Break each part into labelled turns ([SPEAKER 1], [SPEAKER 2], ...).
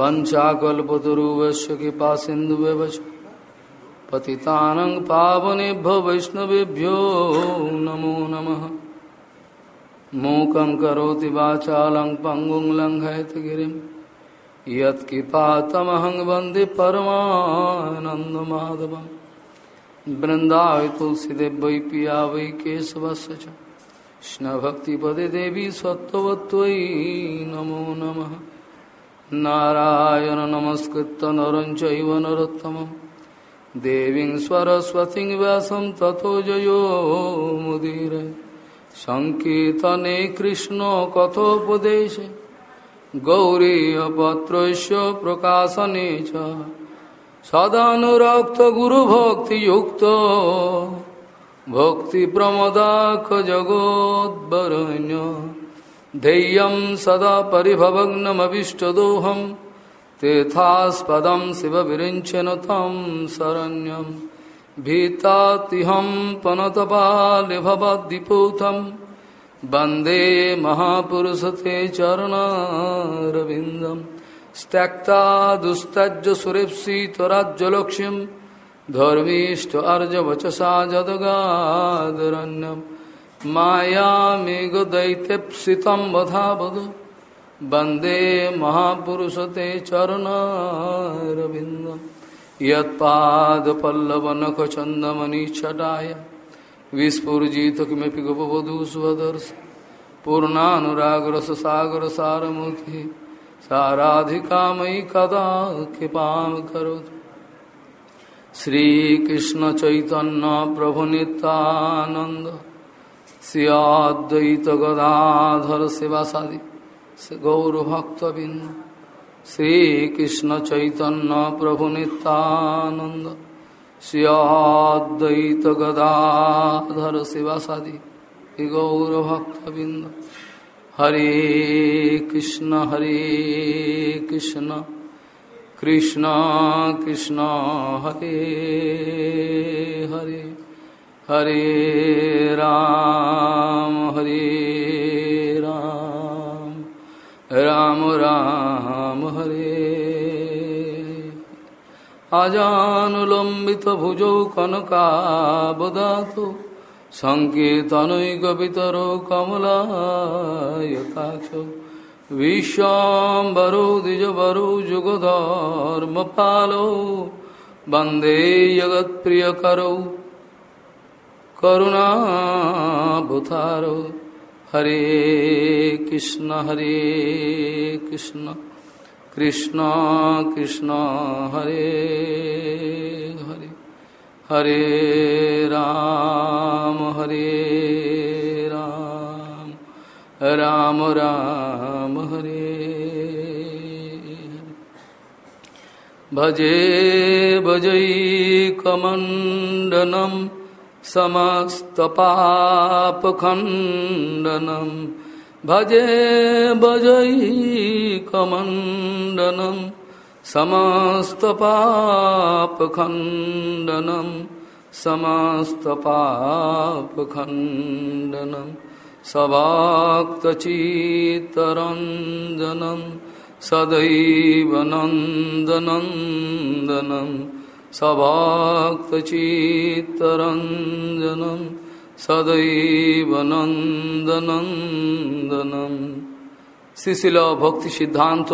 [SPEAKER 1] वंशाकल्पतरुवश्य कृपा सिन्धुव्यवच पतितानं पावनेभ्यो वैष्णवेभ्यो नमो नमः। मूकं करोति वाचालं पङ्गुं लङ्घयतगिरिं यत्कृपातमहं वंदे परमानन्दमाधवं तुलसीदेव वै पिया वै केशवस्य च। कृष्णभक्तिपदे देवी सत्त्ववत्त्वयि नमो नमः। नारायण नमस्कृत नर चैव देवीं सरस्वतीं व्यासं ततो जयो मुदीर। सङ्कीर्तने कृष्णकथोपदेशे गौरीयपत्रस्य प्रकाशने च। सदानुरक्तगुरुभक्तियुक्तो भक्तिप्रमदाखजगोद्वरण्य ध्येयं सदा परिभवग्नमभिष्टदोहं तेथास्पदं शिवविरिञ्चन तं शरण्यं। भीतातिहं पनतपालिभवद्दिपूतं वंदे महापुरुषते चरणारविन्दं। त्यक्ता दुस्तज्य सुरेप्सितराज्यलक्ष्यं धर्मीष्ट अर्जवचसा जदगादरण्यम्। मायामेघदैत्यप्सितं वधावद वंदे महापुरुषते चरणारविन्दं। यत्पादपल्लवनखचन्दमनिच्छटाय विस्फुर्जित किमपि गपवधू स्वदर्श पूर्णानुरागरससागरसारमूर्तिः। साराधिका मयि कदा कृपां करोतु। श्रीकृष्णचैतन्यप्रभुनितानन्द শ্রীয়দ্বৈত গদাধর শিবাসাদি গৌরভক্তবৃন্দ শ্রীকৃষ্ণ চৈতন্য প্রভু নিত্যানন্দ শ্রীয়দ্বৈত গদাধর শিবাসাদি গৌরভক্তবৃন্দ হরে কৃষ্ণ হরে কৃষ্ণ কৃষ্ণ কৃষ্ণ, হরে হরে। हरे राम हरे राम। राम राम, हरे। अजानुलम्बितभुजौ कनकाबदातु सङ्केतनैकपितरो कमलायताक्षौ। विश्वाम्बरो, द्विजवरो, जुगधर्मपालौ, वंदे जगत्प्रियकरौ। करुणाभूतारो हरे कृष्ण हरे कृष्ण। कृष्ण कृष्ण, हरे हरे। हरे राम हरे राम। राम राम, हरे भजे भजैकमण्डनम् समस्तपापखण्डनं। भजे भजैकमण्डनं समस्तपापखण्डनं। समस्तपापखण्डनं। सवाक्तचित्तरञ्जनं सदैव नन्दनन्दनम् सभाक्तचित्तरञ्जनं सदैव নন্দনন্দনম শ্রীশিল ভক্তি সিদ্ধান্ত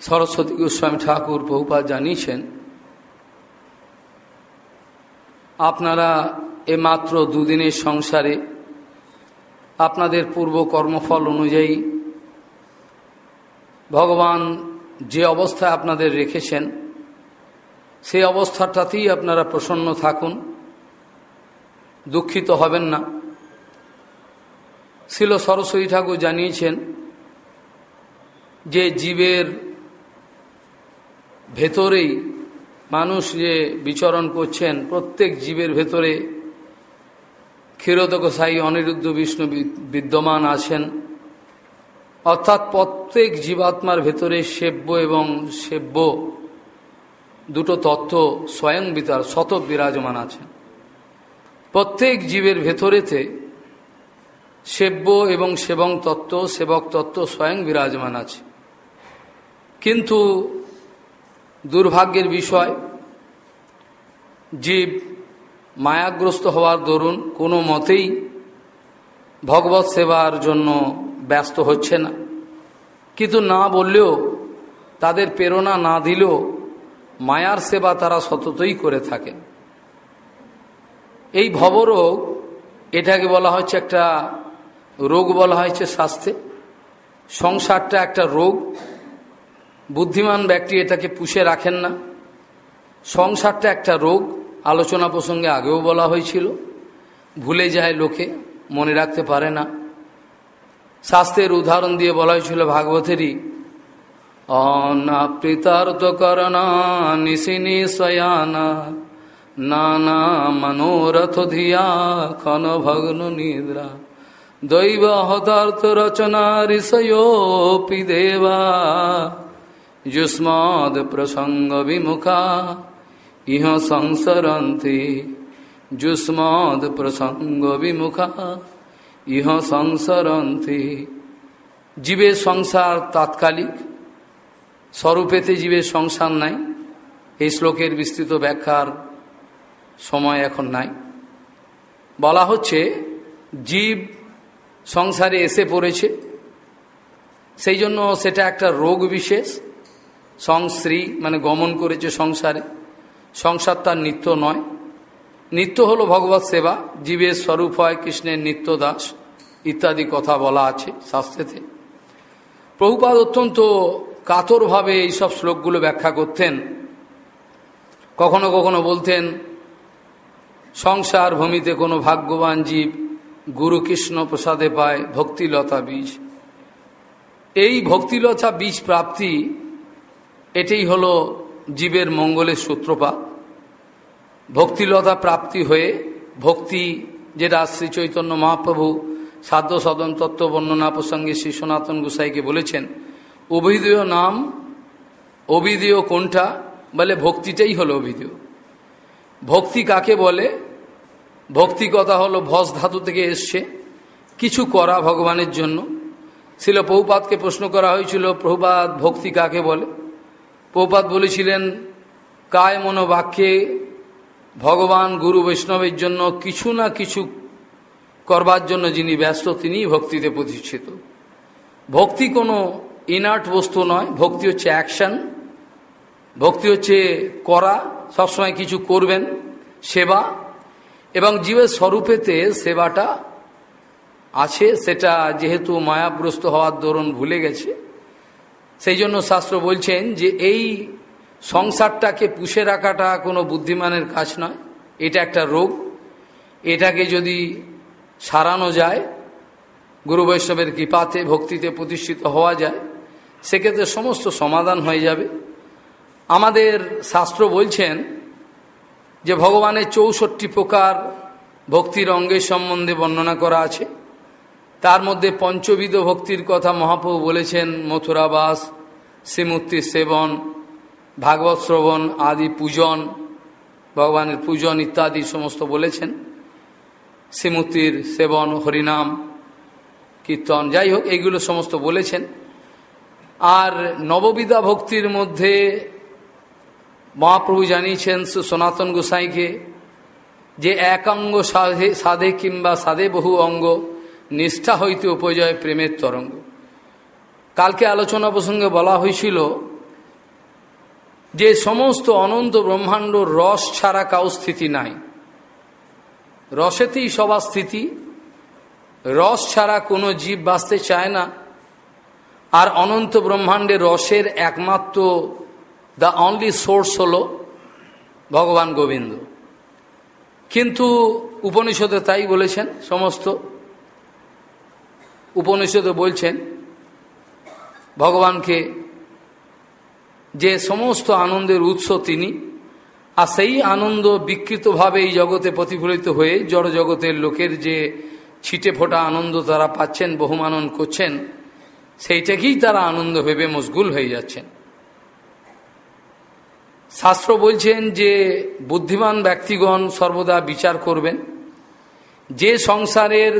[SPEAKER 1] সরস্বতী গোস্বামী ঠাকুর বহুপা জানিয়েছেন আপনারা এ মাত্র দুদিনের সংসারে আপনাদের পূর্ব কর্মফল অনুযায়ী ভগবান যে অবস্থা আপনাদের রেখেছেন, সেই অবস্থাটাতেই আপনারা প্রসন্ন থাকুন। দুঃখিত হবেন না। শিল সরস্বতী ঠাকুর জানিয়েছেন যে জীবের ভেতরেই মানুষ যে বিচরণ করছেন, প্রত্যেক জীবের ভেতরে ক্ষীরোদকসাই অনিরুদ্ধ বিষ্ণু বিদ্যমান আছেন। অর্থাৎ প্রত্যেক জীবাত্মার ভেতরে সেব্য এবং সেব্য দুটো তত্ত্ব স্বয়ং বিতার, শত বিরাজমান আছেন প্রত্যেক জীবের ভেতরেতে সেব্য এবং সেবং তত্ত্ব, সেবক তত্ত্ব স্বয়ং বিরাজমান আছে। কিন্তু দুর্ভাগ্যের বিষয়, জীব মায়াগ্রস্ত হওয়ার দরুন কোনো মতেই ভগবত সেবার জন্য ব্যস্ত হচ্ছে না। কিন্তু না বললেও, তাদের প্রেরণা না দিলেও মায়ার সেবা তারা সততই করে থাকেন। এই ভবরোগ এটাকে বলা হচ্ছে একটা রোগ বলা হয়েছে স্বাস্থ্যে। সংসারটা একটা রোগ। বুদ্ধিমান ব্যক্তি এটাকে পুষে রাখেন না। সংসারটা একটা রোগ, আলোচনা প্রসঙ্গে আগেও বলা হয়েছিল। ভুলে যায় লোকে, মনে রাখতে পারে না। স্বাস্থ্যের উদাহরণ দিয়ে বলা হয়েছিল ভাগবতেরই অনাপ্রীতার্থ করণা নিশিনি সয়ানা নানা মনোরথ ধিয়া ক্ষণ ভগ্ন নিদ্রা দৈব হতার্থ রচনা ঋষয়োপি দেবা যুষ্মদ প্রসঙ্গ বিমুখা ইহ সংসরন্তি যুষ্মদ প্রসঙ্গ বিমুখা ইহ সংসরন্তি। জীবের সংসার তাৎকালিক, স্বরূপেতে জীবের সংসার নাই। এই শ্লোকের বিস্তৃত ব্যাখ্যার সময় এখন নাই। বলা হচ্ছে, জীব সংসারে এসে পড়েছে। সেই জন্য সেটা একটা রোগ বিশেষ। সংশ্রী মানে গমন করেছে সংসারে। সংসার তার নিত্য নয়। নিত্য হলো ভগবত সেবা, জীবের স্বরূপ হয়, কৃষ্ণের নিত্য দাস ইত্যাদি কথা বলা আছে শাস্ত্রেতে। প্রভুপাদ অত্যন্ত কাতরভাবে এইসব শ্লোকগুলো ব্যাখ্যা করতেন। কখনো কখনো বলতেন, সংসার ভূমিতে কোনো ভাগ্যবান জীব গুরু কৃষ্ণ প্রসাদে পায় ভক্তিলতা বীজ। এই ভক্তিলতা বীজ প্রাপ্তি, এটাই হলো জীবের মঙ্গলের সূত্রপাত। ভক্তিলতা প্রাপ্তি হয়ে ভক্তি যেটা শ্রী চৈতন্য মহাপ্রভু সাধ্য সদন তত্ত্ব বর্ণনা প্রসঙ্গে শ্রী সনাতন গোসাইকে বলেছেন অভিধেয় নাম অভিধেয় কোনটা? বলে, ভক্তিটাই হলো অভিধেয় ভক্তি কাকে বলে? ভক্তি কথা হলো ভস ধাতু থেকে এসছে। কিছু করা ভগবানের জন্য। ছিল প্রভুপাতকে প্রশ্ন করা হয়েছিল প্রভুপাত ভক্তি কাকে বলে? প্রভুপাত বলেছিলেন, কায় মনোবাক্যে ভগবান গুরু বৈষ্ণবের জন্য কিছু না কিছু করবার জন্য যিনি ব্যস্ত, তিনিই ভক্তিতে প্রতিষ্ঠিত। ভক্তি কোনো ইনার্ট বস্তু নয়, ভক্তি হচ্ছে অ্যাকশন ভক্তি হচ্ছে করা, সবসময় কিছু করবেন, সেবা, এবং জীবের স্বরূপেতে সেবাটা আছে, সেটা যেহেতু মায়াগ্রস্ত হওয়ার দরুন ভুলে গেছে। সেই জন্য শাস্ত্র বলছেন যে এই সংসারটাকে পুষে রাখাটা কোনো বুদ্ধিমানের কাজ নয়। এটা একটা রোগ। এটাকে যদি সারানো যায়, গুরু বৈষ্ণবের কৃপাতে, ভক্তিতে প্রতিষ্ঠিত হওয়া যায়, সেক্ষেত্রে সমস্ত সমাধান হয়ে যাবে। আমাদের শাস্ত্র বলছেন যে ভগবানের চৌষট্টি প্রকার ভক্তির অঙ্গের সম্বন্ধে বর্ণনা করা আছে। তার মধ্যে পঞ্চবিধ ভক্তির কথা মহাপ্রভু বলেছেন, মথুরাবাস, শ্রীমূর্তি সেবন ভাগবত শ্রবণ, আদি পূজন, ভগবানের পূজন ইত্যাদি সমস্ত বলেছেন। শ্রীমূর্তির সেবন, হরিনাম, কীর্তন, যাই হোক এইগুলো সমস্ত বলেছেন। আর নববিধা ভক্তির মধ্যে মহাপ্রভু জানিয়েছেন সনাতন গোসাইকে যে এক অঙ্গ সাধে সাধে কিংবা সাধে বহু অঙ্গ, নিষ্ঠা হইতে উপজয় প্রেমের তরঙ্গ। কালকে আলোচনা প্রসঙ্গে বলা হয়েছিল যে সমস্ত অনন্ত ব্রহ্মাণ্ড রস ছাড়া কাউ স্থিতি নাই। রসেতেই সবার স্থিতি। রস ছাড়া কোনো জীব বাঁচতে চায় না। আর অনন্ত ব্রহ্মাণ্ডে রসের একমাত্র দ্য অনলি সোর্স হল ভগবান গোবিন্দ। কিন্তু উপনিষদে তাই বলেছেন সমস্ত। উপনিষদে বলছেন, ভগবানকে যে সমস্ত আনন্দের উৎস তিনি, আর সেই আনন্দ বিকৃতভাবে এই জগতে প্রতিফলিত হয়ে জড় জগতের লোকের যে ছিটে ফোটা আনন্দ তারা পাচ্ছেন, বহুমানন করছেন, সেইটাকেই তারা আনন্দ ভেবে মশগুল হয়ে যাচ্ছেন। শাস্ত্র বলছেন যে বুদ্ধিমান ব্যক্তিগণ সর্বদা বিচার করবেন। যে সংসারের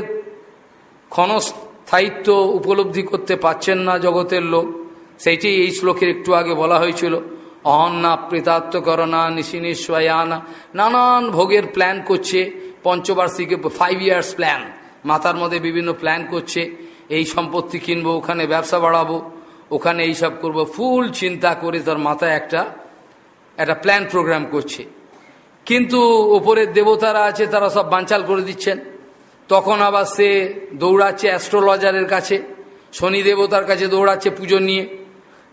[SPEAKER 1] ক্ষণস্থায়িত্ব উপলব্ধি করতে পাচ্ছেন না জগতের লোক সেইটি এই শ্লোকের একটু আগে বলা হয়েছিল। অহন্না প্রেতাত্মকরণা নিশিনিশ্বয়ানা নানান ভোগের প্ল্যান করছে, পঞ্চবার্ষিকে ফাইভ ইয়ার্স প্ল্যান মাথার মধ্যে বিভিন্ন প্ল্যান করছে। এই সম্পত্তি কিনবো, ওখানে ব্যবসা বাড়াবো, ওখানে এইসব করব। ফুল চিন্তা করে তার মাথায় একটা একটা প্ল্যান প্রোগ্রাম করছে। কিন্তু ওপরের দেবতারা আছে, তারা সব বাঞ্চাল করে দিচ্ছেন। তখন আবার সে দৌড়াচ্ছে অ্যাস্ট্রোলজারের কাছে। শনি দেবতার কাছে দৌড়াচ্ছে পুজো নিয়ে।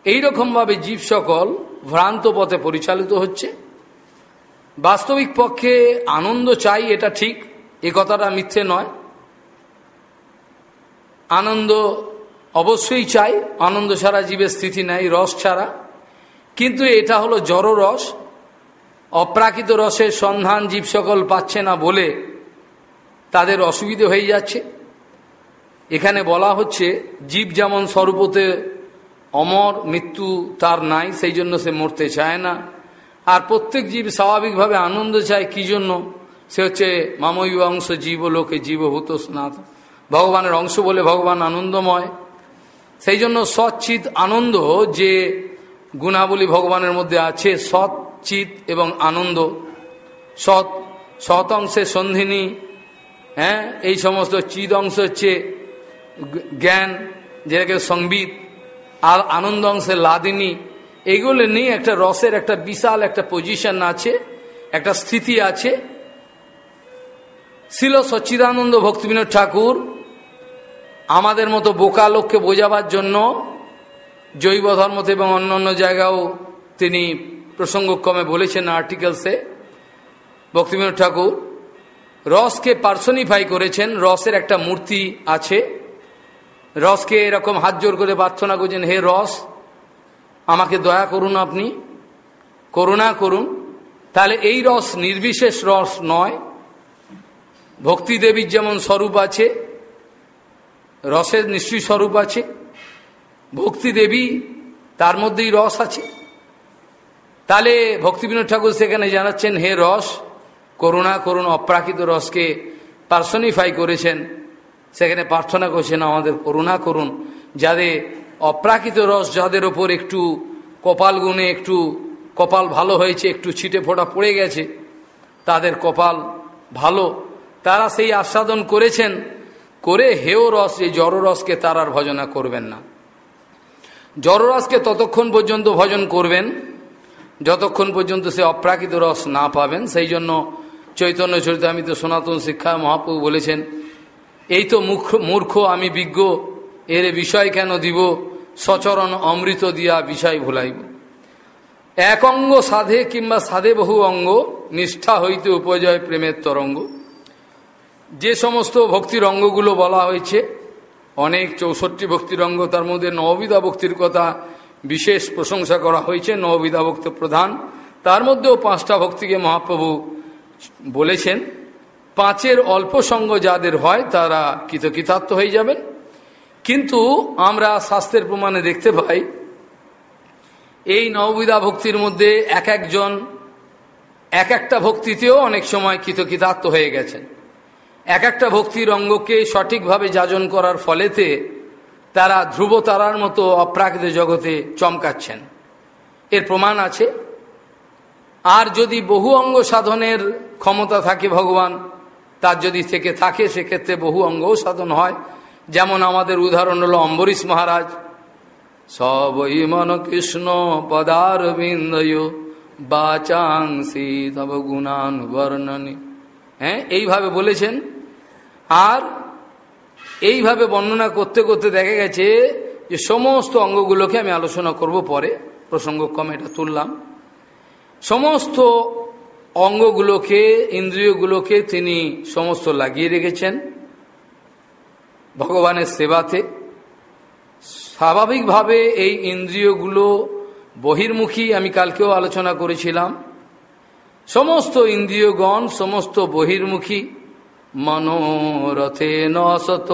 [SPEAKER 1] এইরকমভাবে জীব সকল ভ্রান্ত পথে পরিচালিত হচ্ছে। বাস্তবিক পক্ষে আনন্দ চাই, এটা ঠিক, এ কথাটা মিথ্যে নয়। আনন্দ অবশ্যই চাই, আনন্দ ছাড়া জীবের স্থিতি নাই, রস ছাড়া। কিন্তু এটা হলো জড় রস, অপ্রাকৃত রসের সন্ধান জীব সকল পাচ্ছে না বলে তাদের অসুবিধে হয়ে যাচ্ছে। এখানে বলা হচ্ছে, জীব যেমন স্বরূপতে অমর, মৃত্যু তার নাই, সেই জন্য সে মরতে চায় না। আর প্রত্যেক জীব স্বাভাবিকভাবে আনন্দ চায়, কি জন্য? সে হচ্ছে মাময়ী অংশ জীব লোকে জীবভূত স্নাত। ভগবানের অংশ বলে ভগবান আনন্দময়। সেই জন্য সচ্চিত আনন্দ যে গুণাবলী ভগবানের মধ্যে আছে সৎ চিত এবং আনন্দ। সৎ সৎ অংশে সন্ধিনী হ্যাঁ এই সমস্ত চিদ অংশ হচ্ছে জ্ঞান, যেটাকে সংবিত আর আনন্দ অংশে লাদিনী, এগুলো নিয়ে একটা রসের একটা বিশাল একটা পজিশন আছে, একটা স্থিতি আছে। ছিল সচ্চিদানন্দ ভক্তিবিনোদ ঠাকুর, আমাদের মতো বোকা লোককে বোঝাবার জন্য জৈব ধর্মতে এবং অন্য অন্য জায়গাও তিনি প্রসঙ্গক্রমে বলেছেন আর্টিকেলসে ভক্তিবিনোদ ঠাকুর, রসকে পার্সনিফাই করেছেন, রসের একটা মূর্তি আছে। রসকে এরকম হাত জোর করে প্রার্থনা করছেন, হে রস, আমাকে দয়া করুন আপনি, করুণা করুন। তাহলে এই রস নির্বিশেষ রস নয়। ভক্তি দেবীর যেমন স্বরূপ আছে, রসের নিশ্চয়ই স্বরূপ আছে, ভক্তি দেবী তার মধ্যেই রস আছে। তাহলে ভক্তিবিনোদ ঠাকুর সেখানে জানাচ্ছেন, হে রস, করুণা করুণ অপ্রাকৃত রসকে পার্সনিফাই করেছেন। সেখানে প্রার্থনা করছেন, আমাদের করুণা করুন। যাদের অপ্রাকৃত রস, যাদের ওপর একটু কপাল গুণে, একটু কপাল ভালো হয়েছে, একটু ছিটে ফোটা পড়ে গেছে, তাদের কপাল ভালো। তারা সেই আস্বাদন করেছেন, করে হেও রস, এই জড়রসকে তার আর ভজনা করবেন না। জড়রসকে ততক্ষণ পর্যন্ত ভজন করবেন, যতক্ষণ পর্যন্ত সে অপ্রাকৃত রস না পাবেন। সেই জন্য চৈতন্য চরিতামিত সনাতন শিক্ষা মহাপ্রভু বলেছেন এই তো মুখ মূর্খ, আমি বিজ্ঞ, এর বিষয় কেন দিব? সচরণ অমৃত দিয়া বিষয় ভুলাইব। এক অঙ্গ সাধে কিংবা সাধে বহু অঙ্গ, নিষ্ঠা হইতে উপজয় প্রেমের তরঙ্গ। যে সমস্ত ভক্তির অঙ্গগুলো বলা হয়েছে, অনেক চৌষট্টি ভক্তির অঙ্গ, তার মধ্যে নববিধা ভক্তির কথা বিশেষ প্রশংসা করা হয়েছে, নববিধা ভক্ত প্রধান। তার মধ্যেও পাঁচটা ভক্তিকে মহাপ্রভু বলেছেন। পাঁচের অল্প সঙ্গ যাদের হয়, তারা কৃতকৃতার্থ হয়ে যাবেন। কিন্তু আমরা শাস্ত্রের প্রমাণে দেখতে পাই, এই নববিধা ভক্তির মধ্যে এক একজন, এক একটা ভক্তিতেও অনেক সময় কৃতকৃতার্থ হয়ে গেছেন। এক একটা ভক্তির অঙ্গকে সঠিকভাবে যাজন করার ফলেতে তারা ধ্রুব তারার মতো অপ্রাকৃত জগতে চমকাচ্ছেন। এর প্রমাণ আছে, আর যদি বহু অঙ্গ সাধনের ক্ষমতা থাকে ভগবান তার যদি থেকে থাকে, সেক্ষেত্রে বহু অঙ্গও সাধন হয়। যেমন আমাদের উদাহরণ হলো অম্বরীশ মহারাজ। সবই মন কৃষ্ণ পদার বিন্দয় বাচাংসি তব গুণান বর্ণনী। হ্যাঁ এইভাবে বলেছেন। আর এইভাবে বর্ণনা করতে করতে দেখা গেছে যে সমস্ত অঙ্গগুলোকে আমি আলোচনা করব পরে, প্রসঙ্গক্রমে এটা তুললাম। সমস্ত অঙ্গগুলোকে, ইন্দ্রিয়গুলোকে তিনি সমস্ত লাগিয়ে রেখেছেন। ভগবানের সেবাতে। স্বাভাবিকভাবে এই ইন্দ্রিয়গুলো বহির্মুখী, আমি কালকেও আলোচনা করেছিলাম। সমস্ত ইন্দ্রিয়গণ, সমস্ত বহির্মুখী। মনোরথে নসত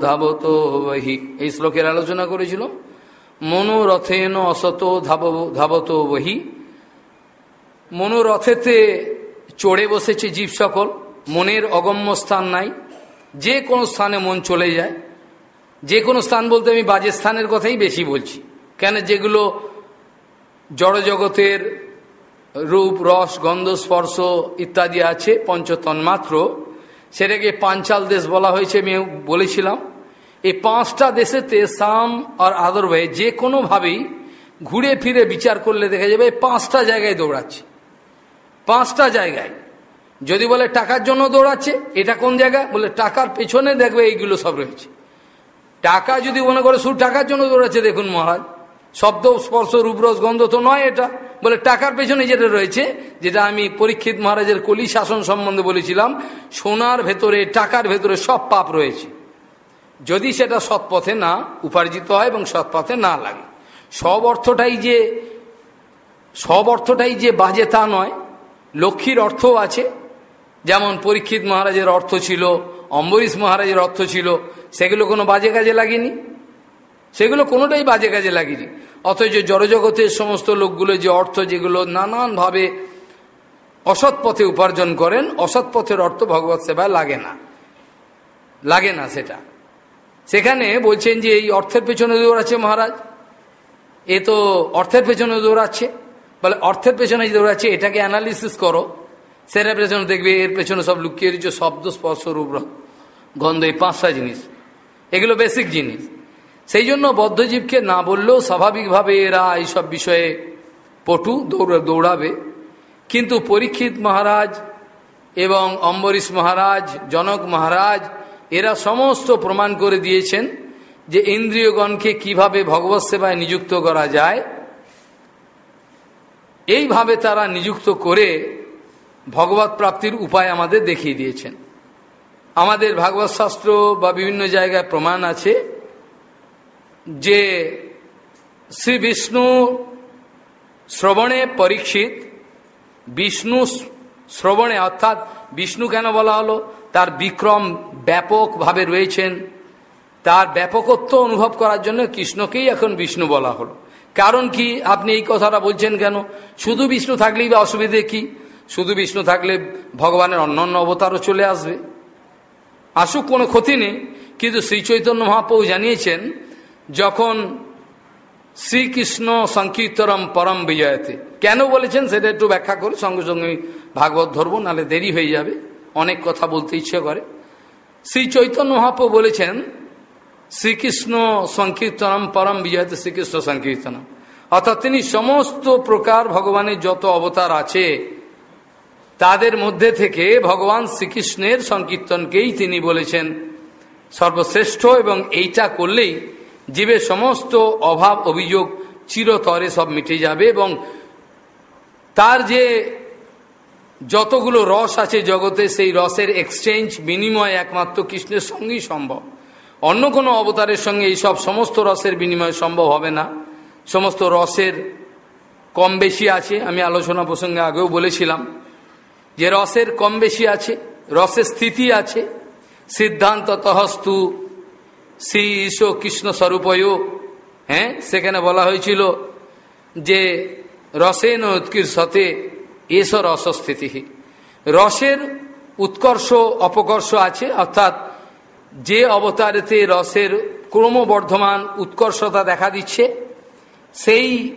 [SPEAKER 1] ধাবত বহি। এই শ্লোকের আলোচনা করেছিল। মনোরথে ন অসত ধাবত বহি। মনোরথেতে চড়ে বসেছে জীব সকল, মনের অগম্য স্থান নাই। যে কোনো স্থানে মন চলে যায়। যে কোনো স্থান বলতে আমি বাজে স্থানের কথাই বেশি বলছি। কেন যেগুলো জড়জগতের রূপ, রস, গন্ধ, স্পর্শ ইত্যাদি আছে পঞ্চতন্মাত্র সেটাকে পাঞ্চাল দেশ বলা হয়েছে, আমি বলেছিলাম। এই পাঁচটা দেশেতে সাম আর আদর ভাই যে কোনোভাবেই ঘুরে ফিরে বিচার করলে দেখা যাবে পাঁচটা জায়গায় দৌড়াচ্ছে। পাঁচটা জায়গায়। যদি বলে টাকার জন্য দৌড়াচ্ছে, এটা কোন জায়গা? বলে টাকার পেছনে দেখবে এইগুলো সব রয়েছে। টাকা যদি মনে করে শুধু টাকার জন্য দৌড়াচ্ছে, দেখুন মহারাজ, শব্দ, স্পর্শ রূপরস গন্ধ তো নয় এটা। বলে টাকার পেছনে যেটা রয়েছে, যেটা আমি পরীক্ষিত মহারাজের কলি শাসন সম্বন্ধে বলেছিলাম, সোনার ভেতরে, টাকার ভেতরে সব পাপ রয়েছে। যদি সেটা সৎপথে না উপার্জিত হয় এবং সৎপথে না লাগে। সব অর্থটাই যে, সব অর্থটাই যে বাজে তা নয় লক্ষ্মীর অর্থও আছে। যেমন পরীক্ষিত মহারাজের অর্থ ছিল, অম্বরীশ মহারাজের অর্থ ছিল, সেগুলো কোনো বাজে কাজে লাগেনি। সেগুলো কোনোটাই বাজে কাজে লাগেনি। অথচ জড়জগতের সমস্ত লোকগুলো যে অর্থ, যেগুলো নানানভাবে অসৎ পথে উপার্জন করেন, অসৎ পথের অর্থ ভগবত সেবায় লাগে না। লাগে না সেটা। সেখানে বলছেন যে এই অর্থের পেছনে দৌড়াচ্ছে মহারাজ। এ তো অর্থের পেছনে দৌড়াচ্ছে। বলে অর্থের পেছনে যে দৌড়াচ্ছে, এটাকে অ্যানালিসিস করো। সেটার পেছনে দেখবে, এর পেছনে সব লুকিয়ে দিচ্ছে শব্দ, স্পর্শ, রূপ গন্ধ, এই পাঁচটা জিনিস। এগুলো বেসিক জিনিস। সেই জন্য বদ্ধজীবকে না বললেও স্বাভাবিকভাবে এরা এইসব বিষয়ে পটু, দৌড়, দৌড়াবে। কিন্তু পরীক্ষিত মহারাজ এবং অম্বরীশ মহারাজ, জনক মহারাজ, এরা সমস্ত প্রমাণ করে দিয়েছেন যে ইন্দ্রিয়গণকে কীভাবে ভগবৎ সেবায় নিযুক্ত করা যায়। এইভাবে তারা নিযুক্ত করে ভগবত প্রাপ্তির উপায় আমাদের দেখিয়ে দিয়েছেন। আমাদের ভাগবত শাস্ত্র বা বিভিন্ন জায়গায় প্রমাণ আছে যে শ্রী বিষ্ণু শ্রবণে পরীক্ষিত, বিষ্ণু শ্রবণে, অর্থাৎ বিষ্ণু কেন বলা হলো? তার বিক্রম ব্যাপকভাবে রয়েছেন। তার ব্যাপকত্ব অনুভব করার জন্য কৃষ্ণকেই এখন বিষ্ণু বলা হলো। কারণ কি? আপনি এই কথাটা বলছেন কেন? শুধু বিষ্ণু থাকলেই বা অসুবিধে কি? শুধু বিষ্ণু থাকলে ভগবানের অন্যান্য অবতারও চলে আসবে। আসুক, কোনো ক্ষতি নেই। কিন্তু শ্রী চৈতন্য মহাপ্রভু জানিয়েছেন, যখন শ্রীকৃষ্ণ সংকীর্তরম পরম বিজয়তে। কেন বলেছেন? সেটা একটু ব্যাখ্যা করে সঙ্গে সঙ্গে ভাগবত ধরবো, নাহলে দেরি হয়ে যাবে। অনেক কথা বলতে ইচ্ছে করে। শ্রী চৈতন্য মহাপ্রভু বলেছেন শ্রীকৃষ্ণ সংকীর্তনম পরম বিজয়তে শ্রীকৃষ্ণ সংকীর্তনম। অর্থাৎ তিনি সমস্ত প্রকার ভগবানের যত অবতার আছে, তাদের মধ্যে থেকে ভগবান শ্রীকৃষ্ণের সংকীর্তনকেই তিনি বলেছেন সর্বশ্রেষ্ঠ এবং এইটা করলেই জীবের সমস্ত অভাব, অভিযোগ চিরতরে সব মিটে যাবে এবং তার যে যতগুলো রস আছে জগতে, সেই রসের এক্সচেঞ্জ বিনিময় একমাত্র কৃষ্ণের সঙ্গেই সম্ভব। অন্য কোনো অবতারের সঙ্গে এই সব সমস্ত রসের বিনিময় সম্ভব হবে না। সমস্ত রসের কম বেশি আছে, আমি আলোচনা প্রসঙ্গে আগেও বলেছিলাম। যে রসের কম বেশি আছে, রসের স্থিতি আছে সিদ্ধান্ত তহস্তু শ্রী ঈশ্ব কৃষ্ণ স্বরূপয় হ্যাঁ সেখানে বলা হয়েছিল যে রসেন উৎকীর্ষতে এস রসস্থিতি। রসের উৎকর্ষ, অপকর্ষ আছে, অর্থাৎ যে অবতারেতে রসের ক্রমবর্ধমান উৎকর্ষতা দেখা দিচ্ছে, সেই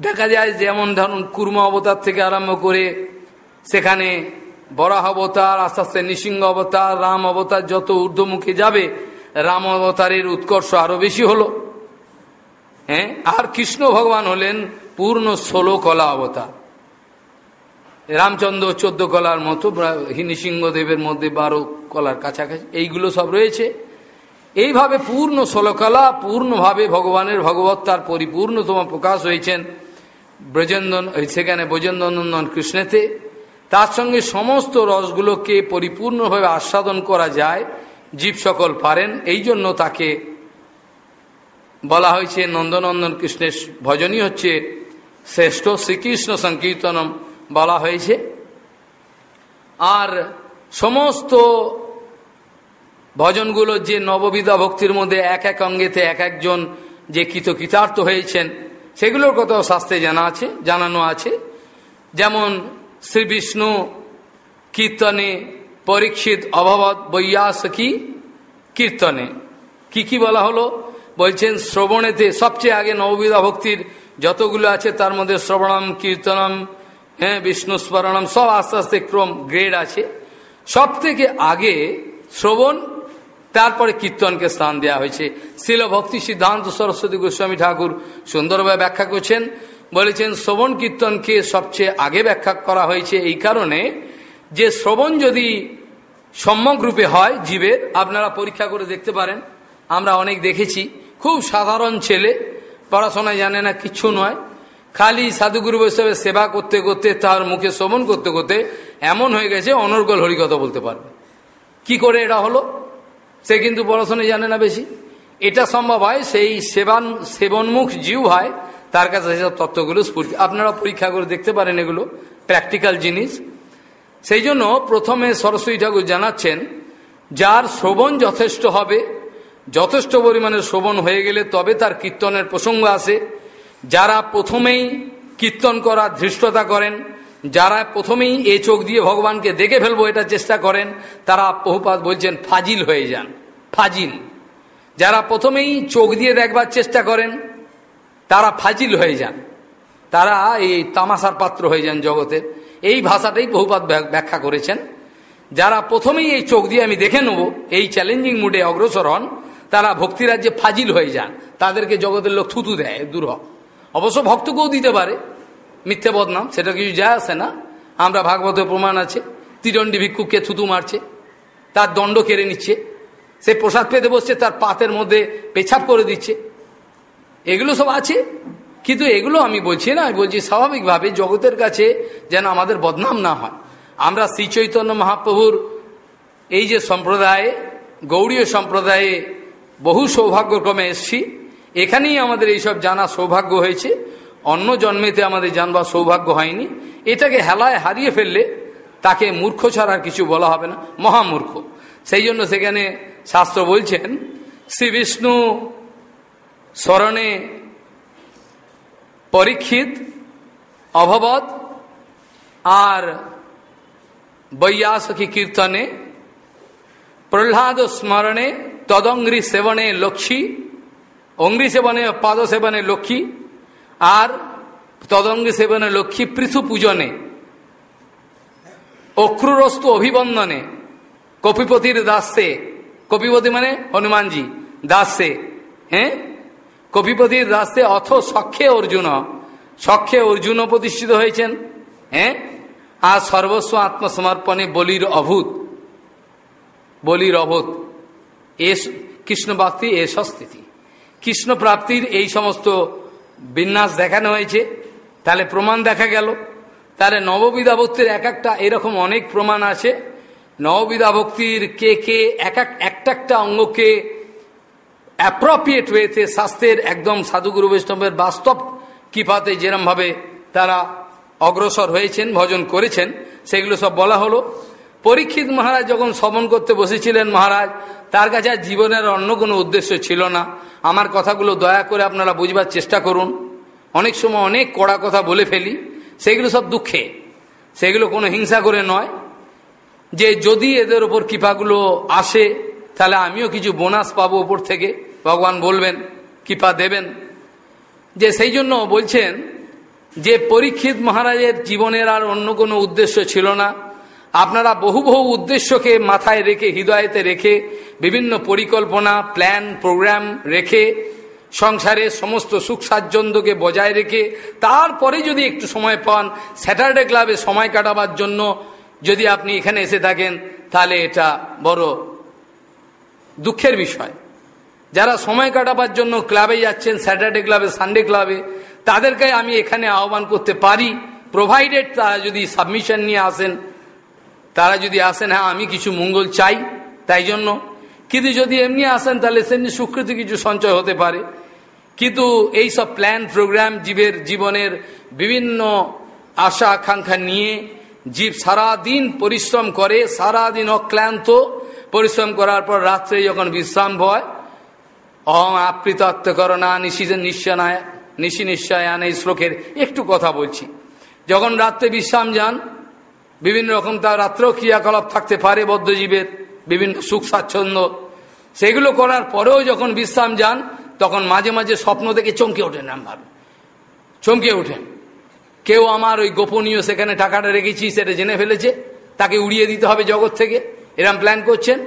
[SPEAKER 1] দেখা যায় যেমন ধরুন কুর্ম অবতার থেকে আরম্ভ করে সেখানে বরাহ অবতার, আস্তে আস্তে নৃসিংহ অবতার, রাম অবতার যত ঊর্ধ্বমুখে যাবে, রাম অবতারের উৎকর্ষ আরও বেশি হলো। হ্যাঁ? আর কৃষ্ণ ভগবান হলেন পূর্ণ ষোলো কলা অবতার। রামচন্দ্র চোদ্দ কলার মতো নৃসিংহদেবের মধ্যে বারো কলার কাছাকাছি, এইগুলো সব রয়েছে। এইভাবে পূর্ণ ষোলকলা, পূর্ণভাবে ভগবানের ভগবত্তার পরিপূর্ণতম প্রকাশ হয়েছেন ব্রজেন্দন সেখানে ব্রজেন্দ্রনন্দন কৃষ্ণেতে। তার সঙ্গে সমস্ত রসগুলোকে পরিপূর্ণভাবে আস্বাদন করা যায়, জীব সকল পারেন। এই জন্য তাকে বলা হয়েছে, নন্দনন্দন কৃষ্ণের ভজনই হচ্ছে শ্রেষ্ঠ শ্রীকৃষ্ণ সংকীর্তনম। বলা হয়েছে। আর সমস্ত ভজনগুলো যে নববিধা ভক্তির মধ্যে এক এক অঙ্গেতে এক একজন যে কৃত কৃতার্থ হয়েছেন, সেগুলোর কথাও শাস্তে জানা আছে, জানানো আছে। যেমন শ্রী বিষ্ণু কীর্তনে পরীক্ষিত অভাবত বৈয়াস কি কীর্তনে। কি কি বলা হলো? বলছেন, শ্রবণেতে সবচেয়ে আগে নববিধা ভক্তির যতগুলো আছে, তার মধ্যে শ্রবণম, কীর্তনম হ্যাঁ বিষ্ণু স্মরণম, সব আস্তে আস্তে ক্রম গ্রেড আছে। সব থেকে আগে শ্রবণ, তারপরে কীর্তনকে স্থান দেওয়া হয়েছে। শিল ভক্তি সিদ্ধান্ত সরস্বতী গোস্বামী ঠাকুর সুন্দরভাবে ব্যাখ্যা করছেন, বলেছেন, শ্রবণ কীর্তনকে সবচেয়ে আগে ব্যাখ্যা করা হয়েছে এই কারণে যে শ্রবণ যদি সম্যক রূপে হয় জীবের, আপনারা পরীক্ষা করে দেখতে পারেন, আমরা অনেক দেখেছি। খুব সাধারণ ছেলে, পড়াশোনায় জানে না কিচ্ছু নয়। খালি সাধুগুরু বৈষ্ণবের সেবা করতে করতে, তার মুখে শ্রবণ করতে করতে এমন হয়ে গেছে, অনর্গল হরিকথা বলতে পারবে। কি করে এটা হলো? সে কিন্তু পড়াশোনায় জানে না বেশি। এটা সম্ভব হয়, সেই সেবান সেবনমুখ জিউ হয় তার কাছে সেসব তত্ত্বগুলো স্ফূর্তি আপনারা পরীক্ষা করে দেখতে পারেন এগুলো প্র্যাকটিক্যাল জিনিস। সেই জন্য প্রথমে সরস্বতী ঠাকুর জানাচ্ছেন, যার শ্রবণ যথেষ্ট হবে, যথেষ্ট পরিমাণে শ্রবণ হয়ে গেলে তবে তার কীর্তনের প্রসঙ্গ আসে। যারা প্রথমেই কীর্তন করার ধৃষ্টতা করেন, যারা প্রথমেই এ চোখ দিয়ে ভগবানকে দেখে ফেলব এটা চেষ্টা করেন, তারা বহুপাত বলছেন, ফাজিল হয়ে যান, ফাজিল। যারা প্রথমেই চোখ দিয়ে দেখবার চেষ্টা করেন, তারা ফাজিল হয়ে যান। তারা এই তামাশার পাত্র হয়ে যান জগতের এই ভাষাটাই বহুপাত ব্যাখ্যা করেছেন। যারা প্রথমেই এই চোখ দিয়ে আমি দেখে নেব, এই চ্যালেঞ্জিং মুডে অগ্রসর হন, তারা ভক্তিরাজ্যে ফাজিল হয়ে যান। তাদেরকে জগতের লোক থুতু দেয় দূর অবশ্য ভক্তকেও দিতে পারে। মিথ্যে বদনাম, সেটা কিছু যায় আসে না। আমরা ভাগবত প্রমাণ আছে। তিরণ্ডী ভিক্ষুককে থুতু মারছে, তার দণ্ড কেড়ে নিচ্ছে। সে প্রসাদ পেতে বসছে, তার পাতের মধ্যে পেছাপ করে দিচ্ছে। এগুলো সব আছে, কিন্তু এগুলো আমি বলছি না, আমি বলছি স্বাভাবিকভাবে জগতের কাছে যেন আমাদের বদনাম না হয়। আমরা শ্রী চৈতন্য মহাপ্রভুর এই যে সম্প্রদায়ে, গৌড়ীয় সম্প্রদায়ে বহু সৌভাগ্যক্রমে এসছি। এখানেই আমাদের এইসব জানা সৌভাগ্য হয়েছে। অন্য জন্মেতে আমাদের জানবার সৌভাগ্য হয়নি। এটাকে হেলায় হারিয়ে ফেললে তাকে মূর্খ ছাড়া কিছু বলা হবে না। মহামূর্খ। সেই জন্য সেখানে শাস্ত্র বলছেন, শ্রী বিষ্ণু স্মরণে পরীক্ষিত অভবত আর বৈয়াসখী কীর্তনে প্রহ্লাদ স্মরণে তদঙ্গ্রি সেবনে লক্ষ্মী অঙ্গ্রি সেবনে, পাদ সেবনে লক্ষ্মী, আর তদঙ্গি সেবনে লক্ষ্মী পৃথু পূজনে, অক্রুরস্তু অভিবন্দনে, কপিপতির দাসে, কপিপতি মানে হনুমানজি, দাসে হ্যাঁ? কপিপতির দাসে অথ সখ্যে অর্জুন সখ্যে অর্জুন প্রতিষ্ঠিত হয়েছেন হ্যাঁ? আর সর্বস্ব আত্মসমর্পণে বলির অভূত বলির অভূত এ কৃষ্ণ ভক্তি এ সস্থিতি কৃষ্ণ প্রাপ্তির এই সমস্ত বিন্যাস দেখানো হয়েছে। তাহলে প্রমাণ দেখা গেল। তাহলে নববিধা ভক্তির এক একটা এরকম অনেক প্রমাণ আছে। নববিধা ভক্তির কে কে এক এক একটা একটা অঙ্গকে অ্যাপ্রোপ্রিয়েট ওয়েতে শাস্ত্রের একদম সাধুগুরু বৈষ্ণবের বাস্তব কৃপাতে যেরমভাবে তারা অগ্রসর হয়েছেন, ভজন করেছেন, সেগুলো সব বলা হলো। পরীক্ষিত মহারাজ যখন শ্রবণ করতে বসেছিলেন মহারাজ, তার কাছে আর জীবনের অন্য কোনো উদ্দেশ্য ছিল না। আমার কথাগুলো দয়া করে আপনারা বুঝবার চেষ্টা করুন। অনেক সময় অনেক কড়া কথা বলে ফেলি, সেগুলো সব দুঃখে। সেগুলো কোনো হিংসা করে নয়। যে যদি এদের ওপর কৃপাগুলো আসে, তাহলে আমিও কিছু বোনাস পাবো ওপর থেকে। ভগবান বলবেন, কৃপা দেবেন। যে সেই জন্য বলছেন যে পরীক্ষিত মহারাজের জীবনের আর অন্য কোনো উদ্দেশ্য ছিল না। আপনারা বহু বহু উদ্দেশ্যকে মাথায় রেখে, হৃদয়তে রেখে, বিভিন্ন পরিকল্পনা, প্ল্যান, প্রোগ্রাম রেখে, সংসারে সমস্ত সুখ স্বাচ্ছন্দ্যকে বজায় রেখে, তারপরে যদি একটু সময় পান, স্যাটারডে ক্লাবে সময় কাটাবার জন্য যদি আপনি এখানে এসে থাকেন, তাহলে এটা বড় দুঃখের বিষয়। যারা সময় কাটাবার জন্য ক্লাবে যাচ্ছেন, স্যাটারডে ক্লাবে, সানডে ক্লাবে, তাদেরকে আমি এখানে আহ্বান করতে পারি, প্রোভাইডেড তারা যদি সাবমিশন নিয়ে আসেন। তারা যদি আসেন হ্যাঁ আমি কিছু মঙ্গল চাই, তাই জন্য। কিন্তু যদি এমনি আসেন, তাহলে সেমনি সুকৃতি কিছু সঞ্চয় হতে পারে। কিন্তু এই সব প্ল্যান প্রোগ্রাম জীবের জীবনের বিভিন্ন আশা, আকাঙ্ক্ষা নিয়ে জীব সারাদিন পরিশ্রম করে, সারাদিন অক্লান্ত পরিশ্রম করার পর রাত্রে যখন বিশ্রাম হয়, অহং আপ্রিতত্ব করণা নিশি নিশ্চয় নিশি নিশ্চয়ান এই শ্লোকের একটু কথা বলছি। যখন রাত্রে বিশ্রাম যান বিভিন্ন রকম তার রাত্রেও ক্রিয়াকলাপ থাকতে পারে বদ্ধজীবের, বিভিন্ন সুখ স্বাচ্ছন্দ্য। সেগুলো করার পরেও যখন বিশ্রাম যান, তখন মাঝে মাঝে স্বপ্ন দেখে চমকে ওঠেন ভাবে চমকে ওঠেন। কেউ আমার ওই গোপনীয় সেখানে টাকাটা রেখেছি, সেটা জেনে ফেলেছে, তাকে উড়িয়ে দিতে হবে জগৎ থেকে। এরম প্ল্যান করছেন।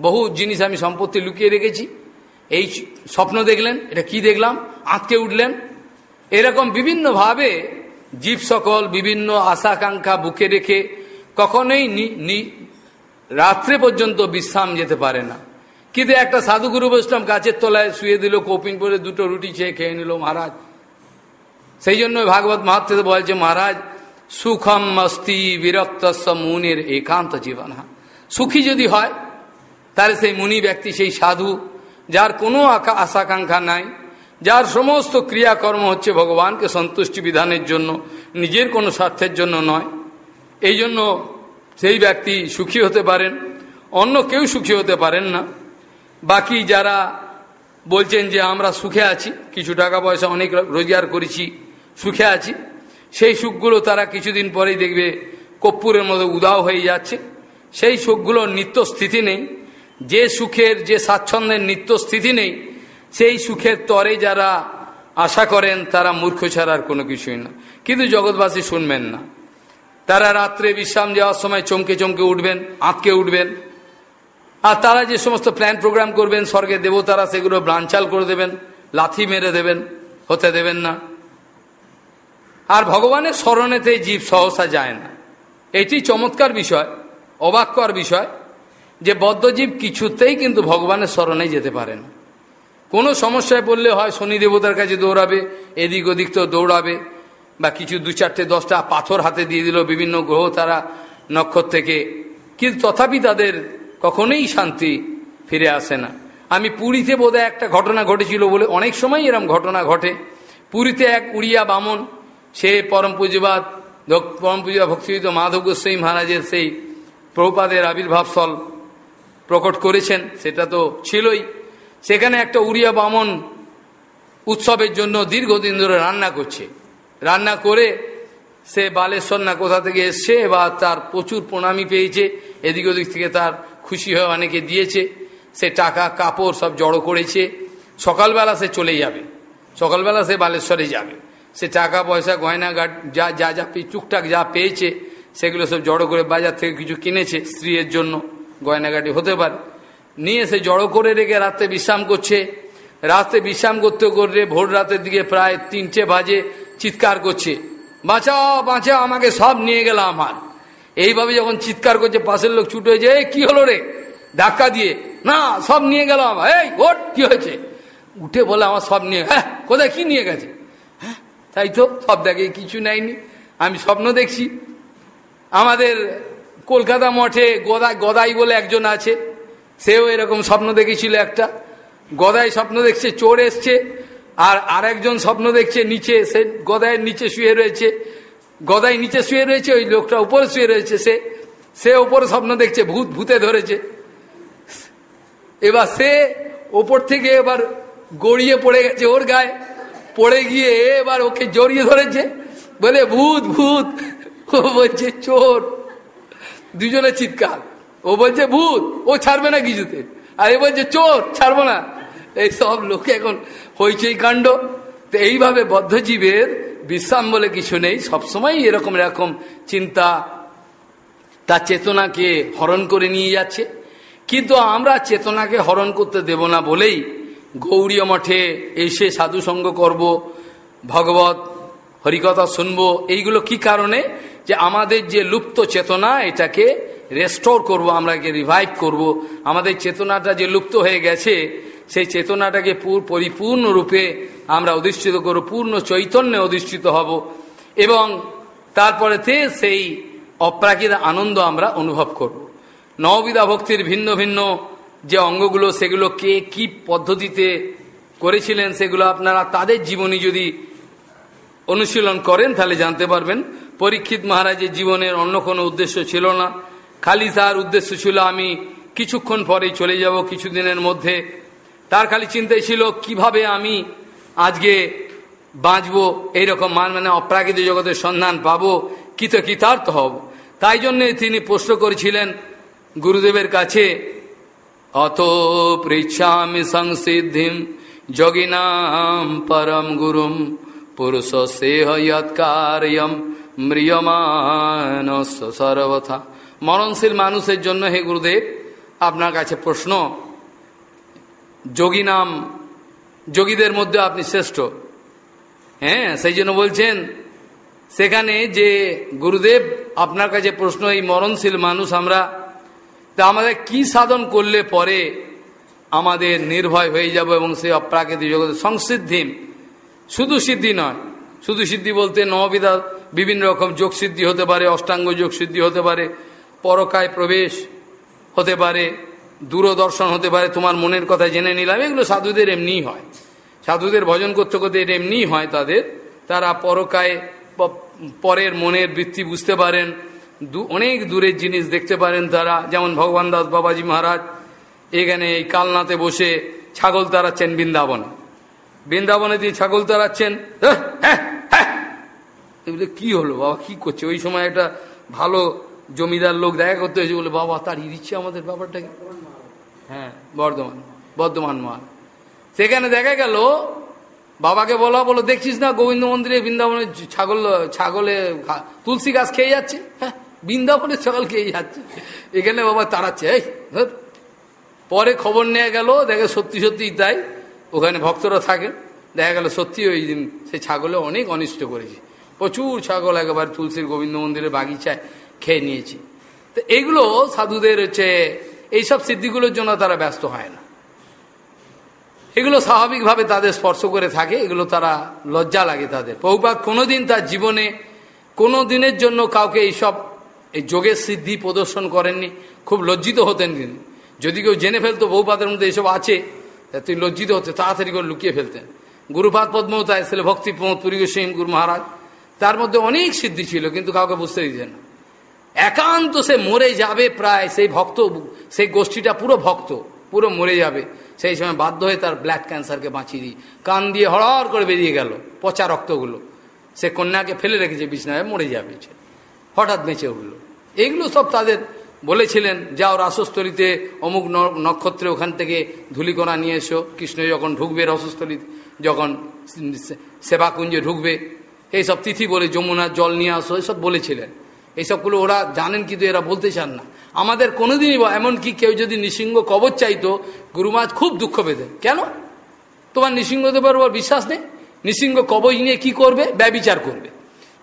[SPEAKER 1] বহু জিনিস আমি সম্পত্তি লুকিয়ে রেখেছি। এই স্বপ্ন দেখলেন, এটা কি দেখলাম? আঁতকে উঠলেন। এরকম বিভিন্নভাবে জীব সকল বিভিন্ন আশাকাঙ্ক্ষা বুকে রেখে কখনোই রাত্রে পর্যন্ত বিশ্রাম যেতে পারে না। কিন্তু একটা সাধুগুরু বৈষ্ণব গাছের তলায় শুয়ে দিল কপিন করে দুটো রুটি চেয়ে খেয়ে নিল মহারাজ। সেই জন্য ভাগবত মাহাত্মে বলছে, মহারাজ, সুখম মস্তি বিরক্ত মুনির একান্ত জীবন। সুখী যদি হয়, তাহলে সেই মুনি ব্যক্তি, সেই সাধু, যার কোনো আশাকাঙ্ক্ষা নাই, যার সমস্ত ক্রিয়াকর্ম হচ্ছে ভগবানকে সন্তুষ্টি বিধানের জন্য, নিজের কোনো স্বার্থের জন্য নয়। এই জন্য সেই ব্যক্তি সুখী হতে পারেন, অন্য কেউ সুখী হতে পারেন না। বাকি যারা বলছেন যে আমরা সুখে আছি, কিছু টাকা পয়সা অনেক রোজগার করেছি, সুখে আছি, সেই সুখগুলো তারা কিছুদিন পরেই দেখবে কপ্পুরের মতো উদাও হয়ে যাচ্ছে। সেই সুখগুলোর নিত্য স্থিতি নেই। যে সুখের, যে স্বাচ্ছন্দ্যের নিত্য স্থিতি নেই, সেই সুখের তরে যারা আশা করেন, তারা মূর্খ ছাড়ার কোনো কিছুই না। কিন্তু জগৎবাসী শুনবেন না। তারা রাত্রে বিশ্রাম যাওয়ার সময় চমকে চমকে উঠবেন, আঁতকে উঠবেন। আর তারা যে সমস্ত প্ল্যান প্রোগ্রাম করবেন, স্বর্গের দেবতারা সেগুলো ব্রাঞ্চাল করে দেবেন, লাথি মেরে দেবেন, হতে দেবেন না। আর ভগবানের স্মরণেতে জীব সহসা যায় না। এটি চমৎকার বিষয় অবাক্যর বিষয়, যে বদ্ধজীব কিছুতেই কিন্তু ভগবানের স্মরণে যেতে পারে না। কোনো সমস্যায় পড়লে হয় শনি দেবতার কাছে দৌড়াবে, এদিক ওদিক তো দৌড়াবে বা কিছু দু চারটে দশটা পাথর হাতে দিয়ে দিল বিভিন্ন গ্রহ তারা নক্ষত্র থেকে। কিন্তু তথাপি তাদের কখনোই শান্তি ফিরে আসে না। আমি পুরীতে বোধহয় একটা ঘটনা ঘটেছিল বলে অনেক সময় এরম ঘটনা ঘটে। পুরীতে এক উড়িয়া বামন, সে পরম পুজবাদ পরম পূজা ভক্তিবিদ মাধব গোস্বাই মহারাজের সেই প্রভুপাদের আবির্ভাবস্থল প্রকট করেছেন, সেটা তো ছিলই। সেখানে একটা উড়িয়া বামন উৎসবের জন্য দীর্ঘদিন ধরে রান্না করছে। রান্না করে সে বালেশ্বর না কোথা থেকে এসছে, বা তার প্রচুর প্রণামী পেয়েছে, এদিক ওদিক থেকে তার খুশি হয়ে অনেকে দিয়েছে, সে টাকা, কাপড় সব জড়ো করেছে, সকালবেলা সে চলে যাবে, সকালবেলা সে বালেশ্বরে যাবে, সে টাকা, পয়সা, গয়না গাট যা যা যা টুকটাক যা পেয়েছে, সেগুলো সব জড়ো করে বাজার থেকে কিছু কিনেছে, স্ত্রীর জন্য, গয়নাগাটি হতে পারে, নিয়ে সে জড়ো করে রেখে রাতে বিশ্রাম করছে রাতে বিশ্রাম করতে করতে ভোর রাতের দিকে প্রায় তিনটে বাজে চিৎকার করছে, বাঁচাও বাঁচাও, আমাকে সব নিয়ে গেল আমার। এইভাবে যখন চিৎকার করছে, পাশের লোক ছুটে হয়েছে এই, কি হলো রে? ধাক্কা দিয়ে, না, সব নিয়ে গেল আমার। এই ওট কি হয়েছে? উঠে বলে, আমার সব নিয়ে হ্যাঁ কোথায়, কি নিয়ে গেছে? হ্যাঁ তাই তো, সব দেখে কিছু নেয়নি, আমি স্বপ্ন দেখছি। আমাদের কলকাতা মঠে গদাই গদাই বলে একজন আছে, সেও এরকম স্বপ্ন দেখেছিল একটা। গদাই স্বপ্ন দেখছে, চোর এসছে আর আরেকজন স্বপ্ন দেখছে, নিচে সে গদায়ের নিচে শুয়ে রয়েছে। গদায় নিচে শুয়ে রয়েছে, ওই লোকটা উপরে শুয়ে রয়েছে। সে সে ওপরে স্বপ্ন দেখছে, ভূত, ভূতে ধরেছে। এবার সে ওপর থেকে এবার গড়িয়ে পড়ে গেছে ওর গায়ে। পড়ে গিয়ে এবার ওকে জড়িয়ে ধরেছে। বলে, ভূত ভূত। ও বলছে, চোর। দুজনে চিৎকার। ও বলছে, ভূত, ও ছাড়বে না কিছুতে। আর এ বলছে, চোর, ছাড়বো না। এই সব লোকে এখন হইচই কাণ্ড। তো এইভাবে বদ্ধজীবের বিশ্রাম বলে কিছু নেই। সবসময় এরকম এরকম চিন্তা, তার চেতনাকে হরণ করে নিয়ে যাচ্ছে। কিন্তু আমরা চেতনাকে হরণ করতে দেব না বলেই গৌরীয় মঠে এসে সাধুসঙ্গ করব, ভগবত, হরিকথা শুনব। এইগুলো কি কারণে? যে আমাদের যে লুপ্ত চেতনা, এটাকে রেস্টোর করব আমরা রিভাইভ করব। আমাদের চেতনাটা যে লুপ্ত হয়ে গেছে সেই চেতনাটাকে পরিপূর্ণরূপে আমরা অধিষ্ঠিত করব, পূর্ণ চৈতন্যে অধিষ্ঠিত হব এবং তারপরেতে সেই অপ্রাকৃত আনন্দ আমরা অনুভব করব। নববিধা ভক্তির ভিন্ন ভিন্ন যে অঙ্গগুলো, সেগুলো কে কি পদ্ধতিতে করেছিলেন সেগুলো আপনারা তাদের জীবনী যদি অনুশীলন করেন, তাহলে জানতে পারবেন। পরীক্ষিত মহারাজের জীবনের অন্য কোনো উদ্দেশ্য ছিল না। খালি তার উদ্দেশ্য ছিল, আমি কিছুক্ষণ পরেই চলে যাব, কিছুদিনের মধ্যে তার খালি চিন্তাই ছিল, কীভাবে আমি আজকে বাঁচবো এইরকম মান মানে অপ্রাকৃত জগতের সন্ধান পাবো, কিত কৃতার্থ হব। তাই জন্যে তিনি প্রশ্ন করেছিলেন গুরুদেবের কাছে অত পৃচ্ছামি সংসিদ্ধিম যোগিনাম পরম গুরুম পুরুষ সেহ কার্যম ম্রিয়মান সর্বথা। মরণশীল মানুষের জন্য হে গুরুদেব, আপনার কাছে প্রশ্ন যোগী নাম যোগীদের মধ্যে আপনি শ্রেষ্ঠ। হ্যাঁ সেই জন্য বলছেন, সেখানে যে গুরুদেব, আপনার কাছে প্রশ্ন, এই মরণশীল মানুষ আমরা, তা আমাদের কি সাধন করলে পরে আমাদের নির্ভয় হয়ে যাব এবং সেই অপ্রাকৃতিক জগতের সংসিদ্ধি শুধু সিদ্ধি নয়। শুধু সিদ্ধি বলতে নববিধা, বিভিন্ন রকম যোগ সিদ্ধি হতে পারে, অষ্টাঙ্গ যোগ সিদ্ধি হতে পারে, পরকায় প্রবেশ হতে পারে দূরদর্শন হতে পারে, তোমার মনের কথা জেনে নিলাম। এগুলো সাধুদের এমনিই হয়। সাধুদের ভজন করতে করতে এটা এমনিই হয় তাদের। তারা পরকায় পরের মনের বৃত্তি বুঝতে পারেন। অনেক দূরের জিনিস দেখতে পারেন তারা। যেমন ভগবান দাস বাবাজি মহারাজ, এখানে এই কালনাতে বসে ছাগল তাড়াচ্ছেন বৃন্দাবনে। বৃন্দাবনে দিয়ে ছাগল তাড়াচ্ছেন এগুলো কি হলো? বাবা, কি করছে? ওই সময় একটা ভালো জমিদার লোক দেখা করতে হয়েছে বলে বাবা, তাড়িয়ে দিচ্ছে আমাদের ব্যাপারটাকে। হ্যাঁ বর্ধমান বর্ধমান মা সেখানে দেখা গেল, বাবাকে বলা বলো দেখছিস না গোবিন্দ মন্দিরে বৃন্দাবনে ছাগল, ছাগলে তুলসী গাছ খেয়ে যাচ্ছে? হ্যাঁ বৃন্দাবনের ছাগল খেয়ে যাচ্ছে। এখানে বাবা তাড়াচ্ছে, এই পরে খবর নিয়ে গেল, দেখে সত্যি সত্যি তাই, ওখানে ভক্তরা থাকেন দেখা গেল সত্যি ওই দিন সে ছাগলে অনেক অনিষ্ট করেছে। প্রচুর ছাগল একেবারে তুলসীর গোবিন্দ মন্দিরের বাগিচায় খেয়ে নিয়েছি। তো এগুলো সাধুদের হচ্ছে এইসব সিদ্ধিগুলোর জন্য তারা ব্যস্ত হয় না। এগুলো স্বাভাবিকভাবে তাদের স্পর্শ করে থাকে, এগুলো তারা লজ্জা লাগে তাদের। বহুপাত কোনোদিন তার জীবনে কোনো দিনের জন্য কাউকে এইসব, এই যোগের সিদ্ধি প্রদর্শন করেননি। খুব লজ্জিত হতেন তিনি। যদি কেউ জেনে ফেলতো বহুপাতের মধ্যে এইসব আছে তুই লজ্জিত হতে তাড়াতাড়ি করে লুকিয়ে ফেলতেন। গুরুপাত পদ্মও তাই ছিল ভক্তি প্রমোদ পুরী সিং গুরু মহারাজ। তার মধ্যে অনেক সিদ্ধি ছিল, কিন্তু কাউকে বুঝতে দিতেন না। একান্ত সে মরে যাবে প্রায়, সেই ভক্ত, সেই গোষ্ঠীটা পুরো ভক্ত, পুরো মরে যাবে। সেই সময় বাধ্য হয়ে তার ব্ল্যাক ক্যান্সারকে বাঁচিয়ে দিই। কান দিয়ে হড় করে বেরিয়ে গেল পচা রক্তগুলো। সে কন্যাকে ফেলে রেখেছে, বিছনায় মরে যাবে হঠাৎ বেঁচে উঠল। এইগুলো সব তাদের বলেছিলেন, যাও রাসস্থলিতে অমুক নক্ষত্রে ওখান থেকে ধুলিকণা নিয়ে এসো। কৃষ্ণ যখন ঢুকবে রসস্থলিতে, যখন সেবাকুঞ্জে ঢুকবে এইসব তিথি বলে যমুনার জল নিয়ে আসো, এসব বলেছিলেন। এইসবগুলো ওরা জানেন কিন্তু এরা বলতে চান না। আমাদের কোনোদিনই এমনকি কেউ যদি নৃসিংহ কবচ চাইতো গুরুমাজ খুব দুঃখ পেতেন। কেন? তোমার নৃসিংহদেবের উপর বিশ্বাস নেই? নৃসিংহ কবচ নিয়ে কি করবে? ব্যবিচার করবে।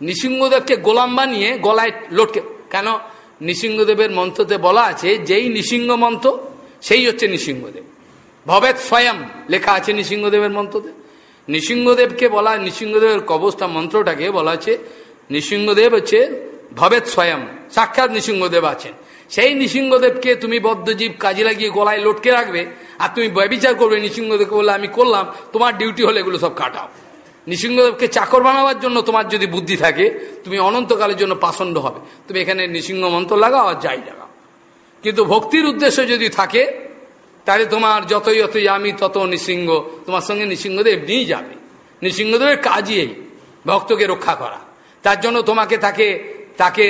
[SPEAKER 1] নৃসিংহদেবকে গোলাম বানিয়ে গলায় লটকে কেন? নৃসিংহদেবের মন্ত্রতে বলা আছে, যেই নৃসিংহ মন্ত্র, সেই হচ্ছে নৃসিংহদেব। ভবেত স্বয়ং লেখা আছে নৃসিংহদেবের মন্ত্রতে। নৃসিংহদেবকে বলা নৃসিংহদেবের কবস্থা মন্ত্রটাকে বলা আছে, নৃসিংহদেব হচ্ছে ভবেত স্বয়ং। সাক্ষাৎ নৃসিংহদেব আছেন। সেই নৃসিংহদেবকে তুমি বদ্ধজীব কাজে লাগিয়ে গলায় লটকে রাখবে আর তুমি ব্যবচার করবে। নৃসিংহদেবকে বলে আমি করলাম, তোমার ডিউটি হলে এগুলো সব কাটাও। নৃসিংহদেবকে চাকর বানাবার জন্য তোমার যদি বুদ্ধি থাকে, তুমি অনন্তকালের জন্য পাষণ্ড হবে। তুমি এখানে নৃসিংহ মন্ত্র লাগাও আর যাই লাগাও। কিন্তু ভক্তির উদ্দেশ্য যদি থাকে, তাহলে তোমার যতই যতই আমি, তত নৃসিংহ তোমার সঙ্গে নৃসিংহদেব নিয়েই যাবে। নৃসিংহদেবের কাজই ভক্তকে রক্ষা করা। তার জন্য তোমাকে তাকে তাকে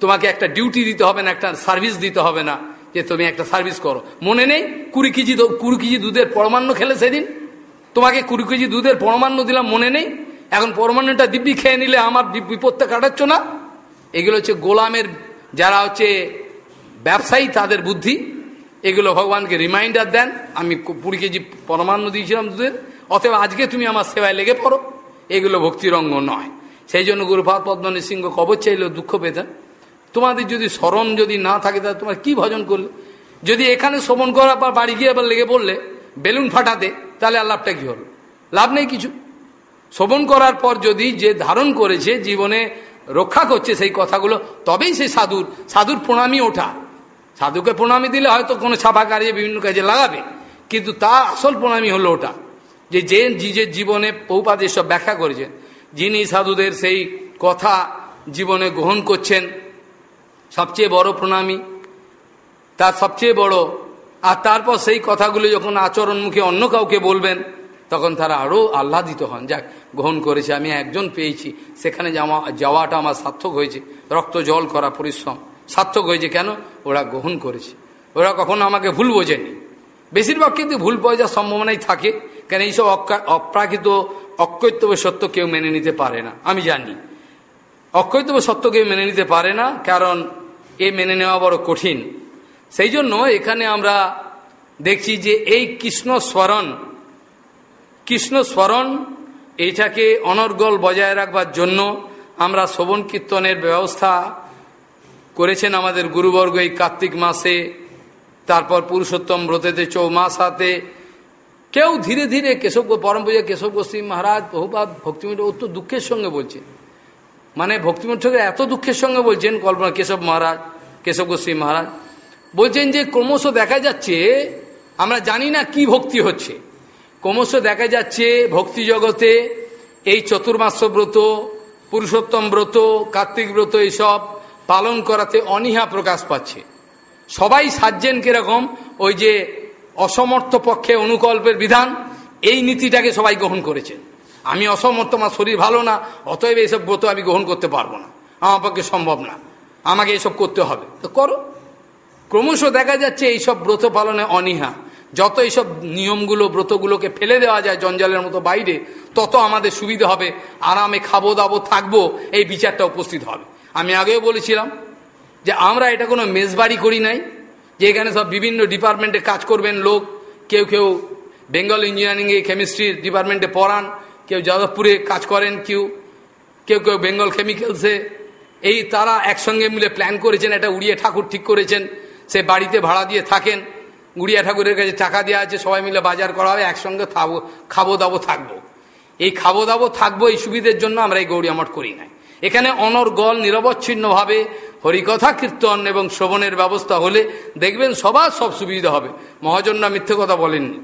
[SPEAKER 1] তোমাকে একটা ডিউটি দিতে হবে না, একটা সার্ভিস দিতে হবে না, যে তুমি একটা সার্ভিস করো। মনে নেই কুড়ি কেজি কুড়ি কেজি দুধের পরমান্ন খেলে সেদিন? তোমাকে কুড়ি কেজি দুধের পরমান্ন দিলাম, মনে নেই? এখন পরমান্নটা দিব্যি খেয়ে নিলে আমার বিপদটা কাটাচ্ছ না? এগুলো হচ্ছে গোলামের, যারা হচ্ছে ব্যবসায়ী, তাদের বুদ্ধি। এগুলো ভগবানকে রিমাইন্ডার দেন, আমি কুড়ি কেজি পরমান্ন দিয়েছিলাম দুধের অথবা আজকে তুমি আমার সেবায় লেগে পড়ো। এগুলো ভক্তিরঙ্গ নয়। সেই জন্য গুরুপাদ পদ্ম নৃসিংহ কবর চাইলেও দুঃখ পেতেন তোমাদের যদি স্মরণ যদি না থাকে, তাহলে তোমার কি ভজন করলে? যদি এখানে শ্রবণ করার পর বাড়ি গিয়ে আবার লেগে পড়লে, বেলুন ফাটাতে, তাহলে আর লাভটা কি হলো? লাভ নেই কিছু। শ্রবণ করার পর যদি যে ধারণ করেছে, জীবনে রক্ষা করছে সেই কথাগুলো, তবেই সে সাধুর সাধুর প্রণামী ওঠা। সাধুকে প্রণামী দিলে হয়তো কোনো ছাপা কাজে বিভিন্ন কাজে লাগাবে, কিন্তু তার আসল প্রণামী হলো ওটা। যে যে জীবনে পৌপাদ এসব ব্যাখ্যা করেছেন যিনি সাধুদের সেই কথা জীবনে গ্রহণ করছেন, সবচেয়ে বড় প্রণামী, তার সবচেয়ে বড়, আর তারপর সেই কথাগুলো যখন আচরণ মুখে অন্য কাউকে বলবেন, তখন তারা আরও আহ্লাদিত হন। যাক, গ্রহণ করেছে, আমি একজন পেয়েছি, সেখানে যাওয়া, যাওয়াটা আমার সার্থক হয়েছে। রক্ত, জল করা পরিশ্রম সার্থক হয়েছে। কেন? ওরা গ্রহণ করেছে। ওরা কখনো আমাকে ভুল বোঝেনি। বেশিরভাগ কিন্তু ভুল যাওয়ার সম্ভাবনাই থাকে। কেন এইসব অপ্রাকৃত, অকৈতব্য সত্য কেউ মেনে নিতে পারে না। আমি জানি। অকৈতব্য সত্য কেউ মেনে নিতে পারে না, কারণ এ মেনে নেওয়া বড় কঠিন। সেই জন্য এখানে আমরা দেখছি যে এই কৃষ্ণ স্মরণ কৃষ্ণ স্মরণ এইটাকে অনর্গল বজায় রাখবার জন্য আমরা শোভন কীর্তনের ব্যবস্থা করেছেন আমাদের গুরুবর্গ এই কার্তিক মাসে, তারপর পুরুষোত্তম ব্রতেতে চৌমাসাতে কেউ ধীরে ধীরে কেশব পরম পূজা কেশব গোস্বী মহারাজ বহুপাত ভক্তিমঠ অত দুঃখের সঙ্গে বলছেন মানে ভক্তিমঠ এত দুঃখের সঙ্গে বলছেন কল্পনা কেশব মহারাজ, কেশব গোস্বী মহারাজ। বলছেন যে ক্রমশ দেখা যাচ্ছে, আমরা জানি না কি ভক্তি হচ্ছে। ক্রমশ দেখা যাচ্ছে ভক্তি জগতে এই চতুর্মাস ব্রত, পুরুষোত্তম ব্রত, কার্তিক ব্রত, এইসব পালন করাতে অনীহা প্রকাশ পাচ্ছে। সবাই সাজছেন কীরকম, ওই যে অসমর্থ পক্ষে অনুকল্পের বিধান, এই নীতিটাকে সবাই গ্রহণ করেছেন আমি অসমর্থ, আমার শরীর ভালো না, অতএব এইসব ব্রত আমি গ্রহণ করতে পারব না। আমার পক্ষে সম্ভব না। আমাকে এসব করতে হবে। তো করো। ক্রমশ দেখা যাচ্ছে এইসব ব্রত পালনে অনীহা। যত এইসব নিয়মগুলো, ব্রতগুলোকে ফেলে দেওয়া যায় জঞ্জালের মতো বাইরে, তত আমাদের সুবিধা হবে। আরামে খাব দাবো থাকব, এই বিচারটা উপস্থিত হবে। আমি আগেও বলেছিলাম যে আমরা এটা কোনো মেজবাড়ি করি নাই। যে এখানে সব বিভিন্ন ডিপার্টমেন্টে কাজ করবেন লোক। কেউ কেউ বেঙ্গল ইঞ্জিনিয়ারিংয়ে কেমিস্ট্রি ডিপার্টমেন্টে পড়ান, কেউ যাদবপুরে কাজ করেন, কেউ কেউ কেউ বেঙ্গল কেমিক্যালসে। এই তারা একসঙ্গে মিলে প্ল্যান করেছেন, একটা উড়িয়ে ঠাকুর ঠিক করেছেন। সে বাড়িতে ভাড়া দিয়ে থাকেন। গুড়িয়া ঠাকুরের কাছে টাকা দেওয়া আছে, সবাই মিলে বাজার করা হবে, একসঙ্গে খাব খাব দাবো থাকব। এই খাব দাবো থাকব এই সুবিধের জন্য আমরা এই গৌরী আমট করি নাই। এখানে অনর্গল, নিরবচ্ছিন্নভাবে হরিকথা, কীর্তন এবং শ্রবণের ব্যবস্থা হলে দেখবেন সবার সব সুবিধা হবে। মহাজনরা মিথ্যে কথা বলেননি।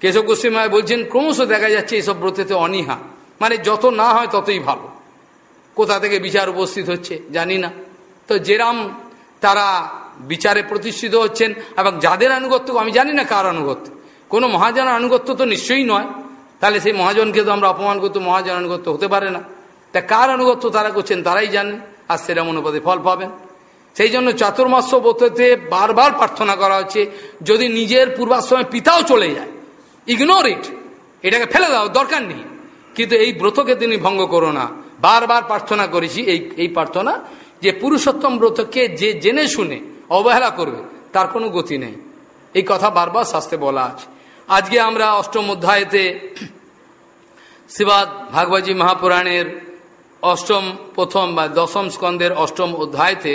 [SPEAKER 1] কেশব গোস্বীমায় বলছেন, ক্রমশ দেখা যাচ্ছে এইসব ব্রতেতে অনীহা। মানে যত না হয় ততই ভালো। কোথা থেকে বিচার উপস্থিত হচ্ছে জানি না। তো যেরাম তারা বিচারে প্রতিষ্ঠিত হচ্ছেন এবং যাদের আনুগত্য, আমি জানি না কার আনুগত্য। কোনো মহাজন আনুগত্য তো নিশ্চয়ই নয়। তাহলে সেই মহাজনকে তো আমরা অপমান করতে মহাজন আনুগত্য হতে পারে না। তা কার আনুগত্য তারা করছেন তারাই জানেন আর সেরা অনুপাতে ফল পাবেন। সেই জন্য চাতুর্মাস্য ব্রততে বারবার প্রার্থনা করা হচ্ছে, যদি নিজের পূর্বাশ্রমে পিতাও চলে যায় ইগনোর ইট এটাকে ফেলে দাও, দরকার নেই। কিন্তু এই ব্রতকে তিনি ভঙ্গ করো না। বারবার প্রার্থনা করেছি, এই এই প্রার্থনা যে পুরুষোত্তম ব্রতকে যে জেনে শুনে অবহেলা করবে, তার কোনো গতি নেই। এই কথা বারবার শাস্তে বলা আছে। আজকে আমরা অষ্টম অধ্যায়তে শ্রীবাদ ভাগবতী মহাপুরাণের অষ্টম, প্রথম বা দশম স্কন্দের অষ্টম অধ্যায়তে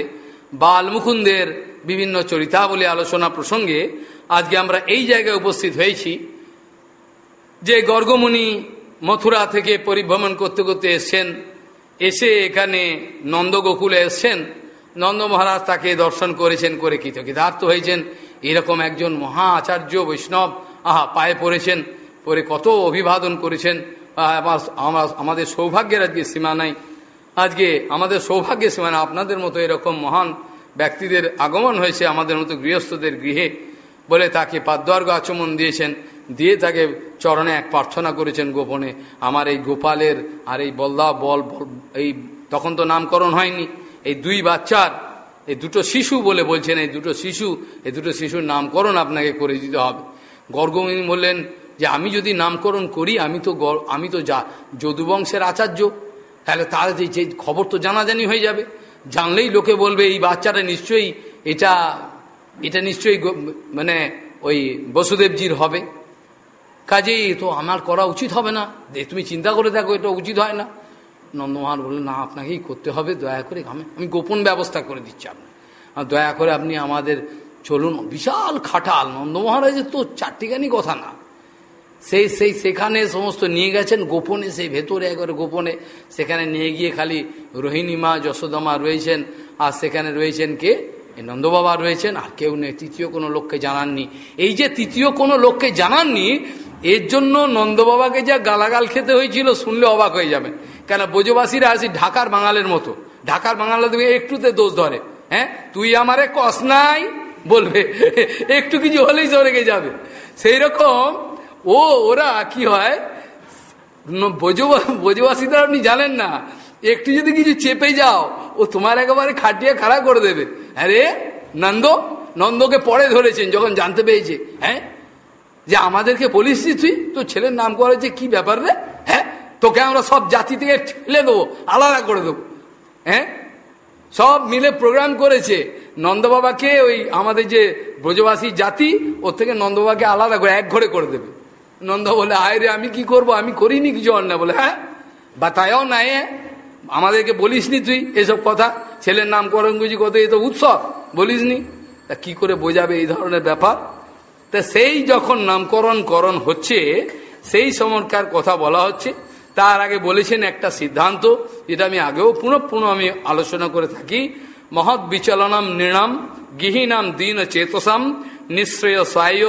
[SPEAKER 1] বালমুকুন্দের বিভিন্ন চরিতাবলী আলোচনা প্রসঙ্গে আজকে আমরা এই জায়গায় উপস্থিত হয়েছি যে গর্গমুনি মথুরা থেকে পরিভ্রমণ করতে করতে এসছেন, এসে এখানে নন্দগোকুলে এসছেন, নন্দ মহারাজ তাকে দর্শন করেছেন, করে কৃতকৃতার্থ হয়েছেন। এরকম একজন মহা আচার্য বৈষ্ণব, আহা, পায়ে পড়েছেন, পরে কত অভিবাদন করেছেন। আমাদের সৌভাগ্যের আজকে সীমা নাই। আজকে আমাদের সৌভাগ্যের সীমা না আপনাদের মতো এরকম মহান ব্যক্তিদের আগমন হয়েছে আমাদের মতো গৃহস্থদের গৃহে বলে তাকে পাদ্যার্ঘ আচমন দিয়েছেন। দিয়ে তাকে চরণে এক প্রার্থনা করেছেন গোপনে। আমার এই গোপালের আর এই বলদা বল এই তখন তো নামকরণ হয়নি। এই দুই বাচ্চার, এই দুটো শিশু বলে বলছেন, এই দুটো শিশু, এই দুটো শিশুর নামকরণ আপনাকে করে দিতে হবে। গর্গমিনী বললেন যে আমি যদি নামকরণ করি, আমি তো আমি তো যা, যদুবংশের আচার্য, তাহলে তার যে খবর তো জানাজানি হয়ে যাবে। জানলেই লোকে বলবে, এই বাচ্চাটা নিশ্চয়ই এটা এটা নিশ্চয়ই মানে ওই বসুদেবজির হবে। কাজেই তো আমার করা উচিত হবে না। যে তুমি চিন্তা করে দেখো, এটা উচিত হয় না। নন্দমহার বললেন না, আপনাকেই করতে হবে, দয়া করে আমি আমি গোপন ব্যবস্থা করে দিচ্ছি আপনার। দয়া করে আপনি আমাদের চলুন, বিশাল খাটাল। নন্দমহারাজের তো চারটিখানি কথা না। সেই সেই সেখানে সমস্ত নিয়ে গেছেন, গোপনে, সেই ভেতরে একবারে গোপনে, সেখানে নিয়ে গিয়ে খালি রোহিণী মা যশোদমা রয়েছেন, আর সেখানে রয়েছেন কে? নন্দবাবা রয়েছেন, আর কেউ নেই, তৃতীয় কোনো লোককে জানাননি। এই যে তৃতীয় কোনো লোককে জানাননি, এর জন্য নন্দবাবাকে যা গালাগাল খেতে হয়েছিল শুনলে অবাক হয়ে যাবেন। কেন বোঝবাসীরা আসি ঢাকার বাঙালের মতো। ঢাকার বাঙালা তুমি একটুতে দোষ ধরে হ্যাঁ? তুই আমারে কস নাই বলবে, একটু কিছু হলেই সরেগে যাবে। সেই রকম ও, ওরা কি হয়? বোঝবাসীদের আপনি জানেন না। একটু যদি কিছু চেপে যাও, ও তোমার একেবারে খাটিয়ে খারাপ করে দেবে। আরে, নন্দ, নন্দকে পরে ধরেছেন যখন জানতে পেরেছে হ্যাঁ? যে আমাদেরকে বলিস তুই? তো ছেলের নাম করেছে কি ব্যাপার রে? হ্যাঁ? তোকে আমরা সব জাতি থেকে ঠেলে দেবো, আলাদা করে দেবো হ্যাঁ? সব মিলে প্রোগ্রাম করেছে। নন্দবাবাকে ওই আমাদের যে ব্রজবাসী জাতি, ওর থেকে নন্দবাবাকে আলাদা করে, এক ঘরে করে দেবে। নন্দ বলে আয় রে আমি কি করব? আমি করিনি কিছু অন্যায়। বলে হ্যাঁ বাতায়ও নাই আমাদেরকে বলিসনি তুই এসব কথা? ছেলের নামকরণ করছি কত? এ তো উৎসব, বলিসনি? তা কি করে বোঝাবে এই ধরনের ব্যাপার? তা সেই যখন নামকরণ করণ হচ্ছে, সেই সময়কার কথা বলা হচ্ছে। তার আগে বলেছেন একটা সিদ্ধান্ত, যেটা আমি আগেও পুনঃ পুনঃ আমি আলোচনা করে থাকি। মহৎ বিচলনম নৃণাম গৃহীনাম দীন চেতসাম নিঃশ্রেয় সায়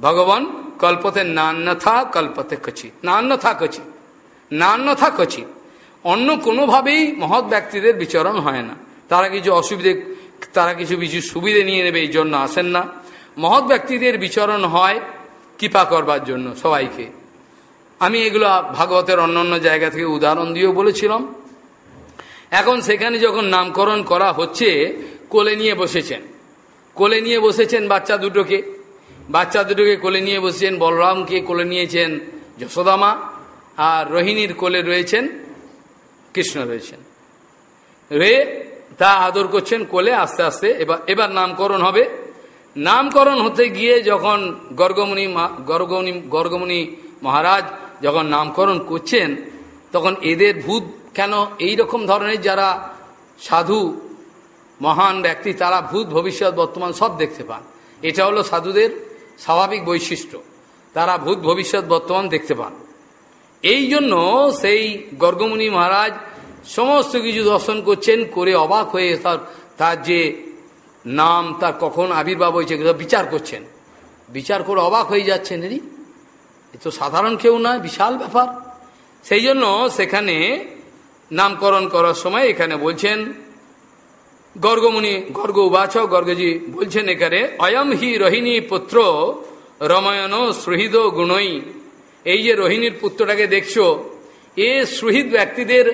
[SPEAKER 1] ভগবান কল্পতে নান্যথা কল্পতে কচিত নান্যথা কচিত নান্যথা কচিত অন্য কোনোভাবেই মহৎ ব্যক্তিদের বিচরণ হয় না। তারা কিছু অসুবিধে, তারা কিছু কিছু সুবিধে নিয়ে নেবে, এই জন্য আসেন না। মহৎ ব্যক্তিদের বিচরণ হয় কৃপা করবার জন্য সবাইকে। আমি এগুলো ভাগবতের অন্য অন্য জায়গা থেকে উদাহরণ দিয়েও বলেছিলাম। এখন সেখানে যখন নামকরণ করা হচ্ছে, কোলে নিয়ে বসেছেন। কোলে নিয়ে বসেছেন বাচ্চা দুটোকে। বাচ্চা দুটোকে কোলে নিয়ে বসেছেন, বলরামকে কোলে নিয়েছেন যশোদামা আর রোহিণীর কোলে রয়েছেন কৃষ্ণ রয়েছেন। রে তা আদর করছেন কোলে, আস্তে আস্তে এবার এবার নামকরণ হবে। নামকরণ হতে গিয়ে যখন গর্গমণি গর্গমণি গর্গমণি মহারাজ যখন নামকরণ করছেন, তখন এদের ভূত কেন এই রকম ধরনের যারা সাধু মহান ব্যক্তি, তারা ভূত ভবিষ্যৎ বর্তমান সব দেখতে পান। এটা হলো সাধুদের স্বাভাবিক বৈশিষ্ট্য। তারা ভূত ভবিষ্যৎ বর্তমান দেখতে পান। এই জন্য সেই গর্গমুনি মহারাজ সমস্ত কিছু দর্শন করছেন, করে অবাক হয়ে তার তার যে নাম, তার কখন আবির্ভাব হয়েছে বিচার করছেন। বিচার করে অবাক হয়ে যাচ্ছেন এরই এ তো সাধারণ কেউ নয় বিশাল ব্যাপার। সেই জন্য সেখানে নামকরণ করার সময় এখানে বলছেন গর্গমুনি, গর্গ উবাচ, গর্গজি বলছেন এখানে, অয়ম হি রোহিণী পুত্র রমায়ণ সুহৃদ গুণই। এই যে রোহিণীর পুত্রটাকে দেখছ, এ সুহৃদ ব্যক্তিদের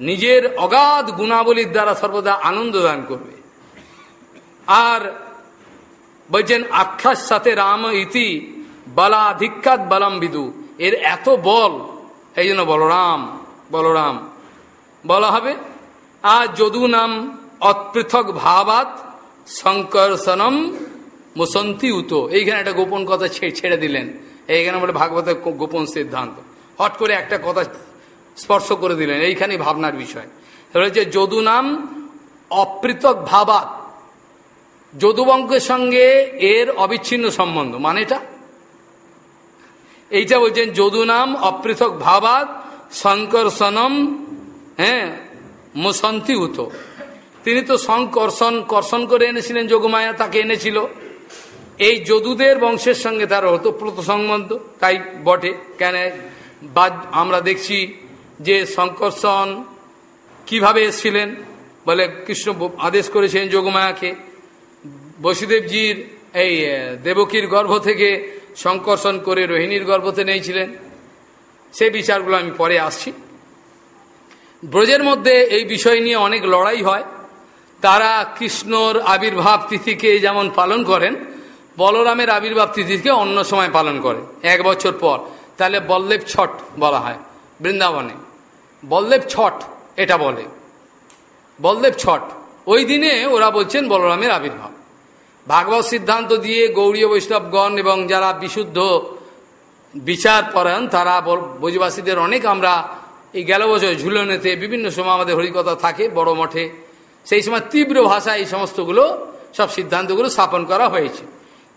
[SPEAKER 1] নিজের অগাধ গুণাবলীর দ্বারা সর্বদা আনন্দ দান করবে। আর বলছেন আখ্যার সাথে রাম ইতি বলাধিক্ষাত বলম বিদু। এর এত বল, এই জন্য বলরাম বলরাম। বলা হবে আর যদু নাম অপৃথক ভাবাত শঙ্করসনম মুসন্তি উত। এইখানে একটা গোপন কথা ছেড়ে দিলেন। এইখানে বলে ভাগবতের গোপন সিদ্ধান্ত। হট করে একটা কথা স্পর্শ করে দিলেন। এইখানে ভাবনার বিষয়। যে যদু নাম অপৃথক ভাবাত। যদুবঙ্কের সঙ্গে এর অবিচ্ছিন্ন সম্বন্ধ। মানেটা এইটা বলছেন যদু নাম অপৃথক ভাবাত শঙ্করসনম হ্যাঁ মুসন্তি উত। তিনি তো সংকর্ষণ কর্ষণ করে এনেছিলেন, যোগমায়া তাকে এনেছিল। এই যদুদের বংশের সঙ্গে তার অতপ্রত সম্বন্ধ তাই বটে। কেন? আমরা দেখছি যে সংকর্ষণ কীভাবে এসেছিলেন, বলে কৃষ্ণ আদেশ করেছেন যোগমায়াকে। বসুদেবজির এই দেবকীর গর্ভ থেকে সংকর্ষণ করে রোহিণীর গর্ভতে নিয়েছিলেন। সেই বিচারগুলো আমি পরে আসছি। ব্রজের মধ্যে এই বিষয় নিয়ে অনেক লড়াই হয়। তারা কৃষ্ণর আবির্ভাব তিথিকে যেমন পালন করেন, বলরামের আবির্ভাব তিথিকে অন্য সময় পালন করে, এক বছর পর। তাহলে বল্লেভ ছট বলা হয়, বৃন্দাবনে। বল্লেভ ছট, এটা বলে। বলদেব ছট, ওই দিনে ওরা বলছেন বলরামের আবির্ভাব। ভাগবত সিদ্ধান্ত দিয়ে গৌরীয় বৈষ্ণবগণ এবং যারা বিশুদ্ধ বিচার পরায়ণ তারা ব্রজবাসীদের অনেক আমরা এই গেল বছর ঝুলনেতে বিভিন্ন সময় আমাদের হরিকথা থাকে, বড় মঠে সেই সময় তীব্র ভাষা এই সমস্তগুলো, সব সিদ্ধান্তগুলো স্থাপন করা হয়েছে।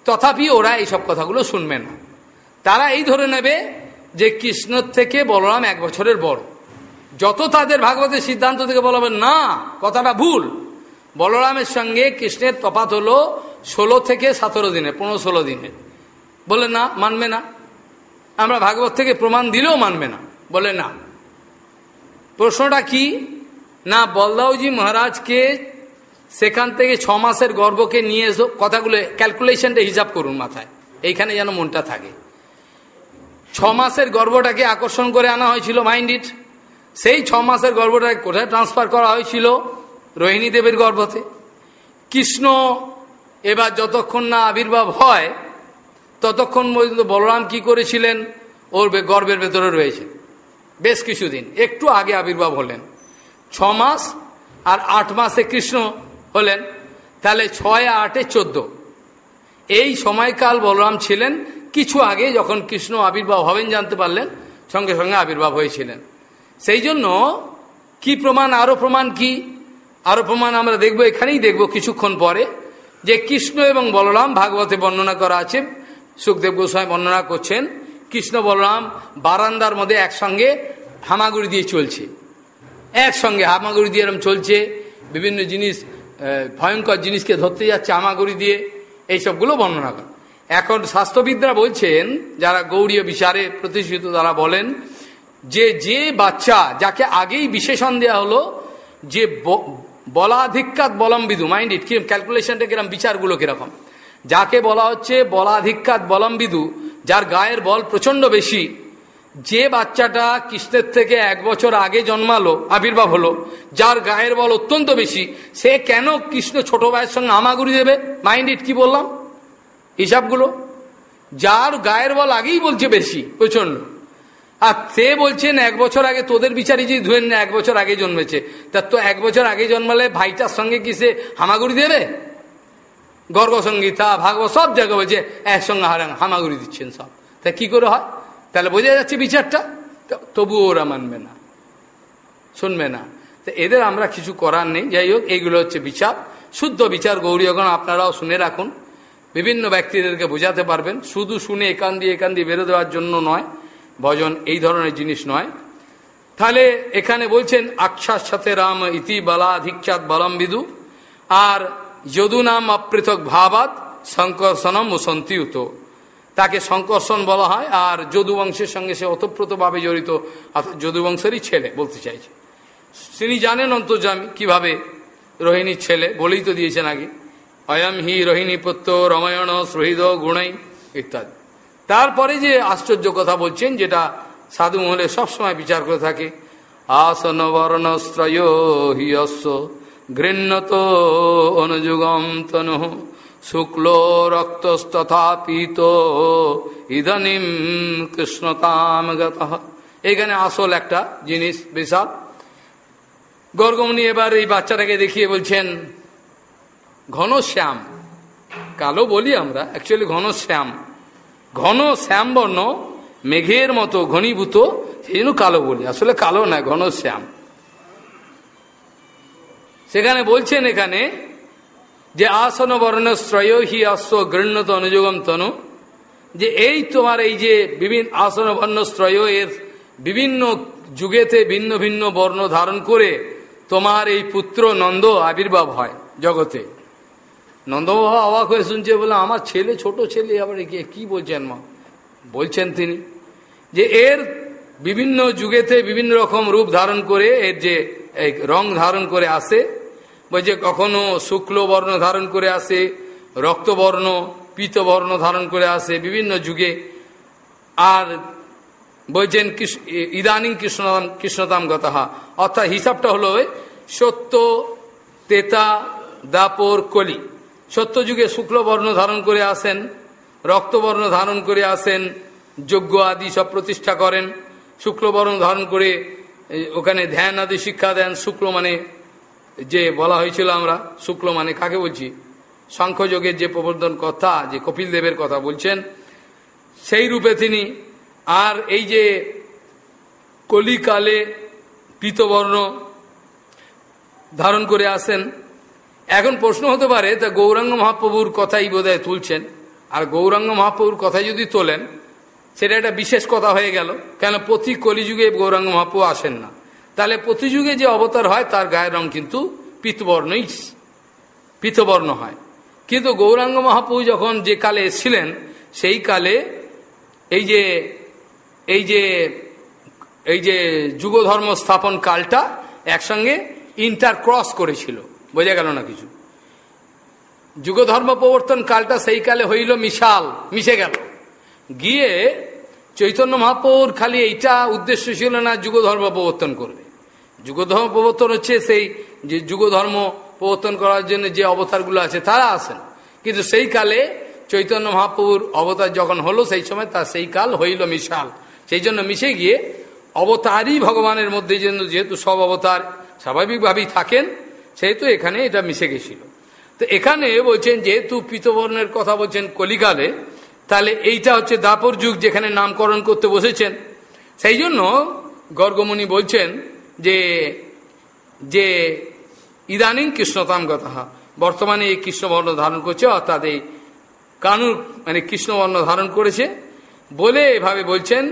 [SPEAKER 1] তথাপি ওরা এই সব কথাগুলো শুনবে না। তারা এই ধরে নেবে যে কৃষ্ণর থেকে বলরাম এক বছরের বড়। যত তাদের ভাগবতের সিদ্ধান্ত থেকে বলবেন, না, কথাটা ভুল। বলরামের সঙ্গে কৃষ্ণের তফাত হলো ষোলো থেকে সতেরো দিনে, পনেরো ষোলো দিনে। বলে না, মানবে না। আমরা ভাগবত থেকে প্রমাণ দিলেও মানবে না। বলে না। প্রশ্নটা কি? না বলদাউজি মহারাজকে সেখান থেকে ছ মাসের গর্ভকে নিয়ে এসো, কথাগুলো ক্যালকুলেশনটা হিসাব করুন মাথায়, এইখানে যেন মনটা থাকে। ছ মাসের গর্ভটাকে আকর্ষণ করে আনা হয়েছিল মাইন্ড ইট সেই ছ মাসের গর্ভটাকে কোথায় ট্রান্সফার করা হয়েছিল? রোহিণী দেবের গর্ভতে। কৃষ্ণ এবার যতক্ষণ না আবির্ভাব হয়, ততক্ষণ পর্যন্ত বলরাম কি করেছিলেন? ওর গর্বের ভেতরে রয়েছে। বেশ কিছুদিন, একটু আগে আবির্ভাব হলেন। ছ মাস আর আট মাসে কৃষ্ণ হলেন। তাহলে ছয়, আটে চোদ্দ। এই সময়কাল বলরাম ছিলেন। কিছু আগে যখন কৃষ্ণ আবির্ভাব হবেন জানতে পারলেন, সঙ্গে সঙ্গে আবির্ভাব হয়েছিলেন। সেই জন্য কি প্রমাণ আরও প্রমাণ কি? আরও প্রমাণ আমরা দেখব, এখানেই দেখব কিছুক্ষণ পরে যে কৃষ্ণ এবং বলরাম ভাগবতে বর্ণনা করা আছে। সুখদেব গোস্বামী বর্ণনা করছেন, কৃষ্ণ বলরাম বারান্দার মধ্যে একসঙ্গে হামাগুড়ি দিয়ে চলছে। একসঙ্গে হামাগুড়ি দিয়ে এরম চলছে, বিভিন্ন জিনিস ভয়ঙ্কর জিনিসকে ধরতে যাচ্ছে হামাগুড়ি দিয়ে, এইসবগুলো বর্ণনা করে। এখন স্বাস্থ্যবিদরা বলছেন, যারা গৌরীয় বিচারে প্রতিষ্ঠিত তারা বলেন, যে যে বাচ্চা যাকে আগেই বিশেষণ দেওয়া হলো, যে বলাধিক্যাত বলম্বিদু, মাইন্ড ইট, কিরম ক্যালকুলেশনটা কিরম, বিচারগুলো কীরকম। যাকে বলা হচ্ছে বলাধিক্যাত বলম্বিদু, যার গায়ের বল প্রচণ্ড বেশি যে বাচ্চাটা কৃষ্ণের থেকে এক বছর আগে জন্মালো, আবির্ভাব হলো, যার গায়ের বল অত্যন্ত বেশি, সে কেন কৃষ্ণ ছোট ভাইয়ের সঙ্গে আমাগুড়ি দেবে? মাইন্ড ইট কি বললাম? হিসাবগুলো? যার গায়ের বল আগেই বলছে বেশি প্রচণ্ড আর সে বলছেন, এক বছর আগে তোদের বিচারি যে ধুয়েন না, এক বছর আগে জন্মেছে। তার তো এক বছর আগে জন্মালে ভাইটার সঙ্গে কি সে হামাগুড়ি দেবে? গর্গসঙ্গীতা ভাগবত, সব জায়গায় বলছে, একসঙ্গে হামাগুড়ি দিচ্ছেন সব। তা কি করে হয়? তাহলে বোঝা যাচ্ছে বিচারটা? তবুও ওরা মানবে না। শুনবে না। তো এদের আমরা কিছু করার নেই। যাই হোক, এইগুলো হচ্ছে বিচার। শুদ্ধ বিচার গৌরীয়গণ আপনারাও শুনে রাখুন। বিভিন্ন ব্যক্তিদেরকে বোঝাতে পারবেন। শুধু শুনে একান দিয়ে একান দিয়ে বেরো দেওয়ার জন্য নয়, ভজন এই ধরনের জিনিস নয়। তাহলে এখানে বলছেন আক্ষার সাথে রাম ইতি বলাধিক্ষাত বলম বিদু। আর যদু নাম অপৃথক ভাবাত শঙ্কর্ষণম ও সন্তিউত তাকে শঙ্কর্ষণ বলা হয়, আর যদুবংশের সঙ্গে সে অতপ্রতভাবে জড়িত, অর্থাৎ যদুবংশেরই ছেলে বলতে চাইছে। তিনি জানেন অন্তর্জামী কীভাবে রোহিণীর ছেলে, বলেই তো দিয়েছেন আগে, অয়ম হি রোহিণী পুত্র রমায়ণ সহিদ গুণাই, ইত্যাদি। তারপরে যে আশ্চর্য কথা বলছেন, যেটা সাধু মহলে সবসময় বিচার করে থাকে, আসন বর্ণস্ত্রয় হিয়স্ব গৃহ্ণত অনুযুগম তনু শুক্ল রক্তস্তথা পীত ইদানিম কৃষ্ণতাম এখানে আসল একটা জিনিস, বিশাল। গর্গমণি এবার এই বাচ্চাটাকে দেখিয়ে বলছেন ঘনশ্যাম কালো বলি আমরা অ্যাকচুয়ালি ঘনশ্যাম ঘন শ্যাম বর্ণ, মেঘের মতো ঘনীভূত, সেই জন্য কালো বলি। আসলে কালো না, ঘন শ্যাম। সেখানে বলছেন এখানে যে আসন বর্ণ শ্রয় হি অশ্ব গৃহত অনুযোগম তনু। যে এই তোমার এই যে বিভিন্ন আসন বর্ণ শ্রয় এর বিভিন্ন যুগেতে ভিন্ন ভিন্ন বর্ণ ধারণ করে তোমার এই পুত্র নন্দ আবির্ভাব হয় জগতে। নন্দবাবা অবাক হয়ে শুনছে, বলে, আমার ছেলে, ছোট ছেলে, আবার কি বলছেন মা? বলছেন তিনি যে, এর বিভিন্ন যুগেতে বিভিন্ন রকম রূপ ধারণ করে, এর যে রং ধারণ করে আসে বলছে কখনো শুক্ল বর্ণ ধারণ করে আসে রক্তবর্ণ পীতবর্ণ ধারণ করে আসে বিভিন্ন যুগে। আর বলছেন ইদানিং কৃষ্ণতাম কৃষ্ণতাম গতহা অর্থাৎ হিসাবটা হলো সত্য, তেতা, দাপর, কলি। সত্য সত্যযুগে শুক্লবর্ণ ধারণ করে আসেন রক্তবর্ণ ধারণ করে আসেন, যজ্ঞ আদি সব প্রতিষ্ঠা করেন। শুক্লবর্ণ ধারণ করে ওখানে ধ্যান আদি শিক্ষা দেন। শুক্ল মানে যে বলা হয়েছিল আমরা, শুক্ল মানে কাকে বলছি? শঙ্খযোগের যে প্রবর্তন কথা, যে কপিল দেবের কথা বলছেন, সেই রূপে তিনি আর এই যে কলিকালে পীতবর্ণ ধারণ করে আসেন। এখন প্রশ্ন হতে পারে, তা গৌরাঙ্গ মহাপ্রভুর কথাই বোধহয় তুলছেন। আর গৌরাঙ্গ মহাপ্রভুর কথাই যদি তোলেন, সেটা একটা বিশেষ কথা হয়ে গেল। কেন প্রতি কলিযুগে গৌরাঙ্গ মহাপ্রভু আসেন না। তাহলে প্রতি যুগে যে অবতার হয়, তার গায়ের রং কিন্তু পিতবর্ণই পিতবর্ণ হয়। কিন্তু গৌরাঙ্গ মহাপ্রভু যখন যে কালে এসেছিলেন, সেই কালে এই যে এই যে এই যে যুগধর্ম স্থাপন কালটা একসঙ্গে ইন্টার ক্রস করেছিল। বোঝা গেল না কিছু? যুগধর্ম প্রবর্তন কালটা সেই কালে হইল মিশাল, মিশে গেল। গিয়ে চৈতন্য মহাপৌর খালি এইটা উদ্দেশ্য ছিল না যুগধর্ম প্রবর্তন করবে। যুগধর্ম প্রবর্তন হচ্ছে সেই যে যুগধর্ম প্রবর্তন করার জন্য যে অবতারগুলো আছে, তারা আসেন কিন্তু সেই কালে চৈতন্য মহাপ্রভুর অবতার যখন হলো, সেই সময় তার সেই কাল হইল মিশাল। সেই জন্য মিশে গিয়ে অবতারই ভগবানের মধ্যে জন্য যেহেতু সব অবতার স্বাভাবিকভাবেই থাকেন, সেহেতু এখানে এটা মিশে গেছিল। তো এখানে বলছেন, যেহেতু পিতবর্ণের কথা বলছেন কলিকালে, তাহলে এইটা হচ্ছে দাপর যুগ যেখানে নামকরণ করতে বসেছেন। সেই জন্য গর্গমণি বলছেন যে যে ইদানিং কৃষ্ণতাম কথা বর্তমানে এই কৃষ্ণবর্ণ ধারণ করছে, অর্থাৎ এই কানুর মানে কৃষ্ণবর্ণ ধারণ করেছে, বলে এভাবে বলছেন।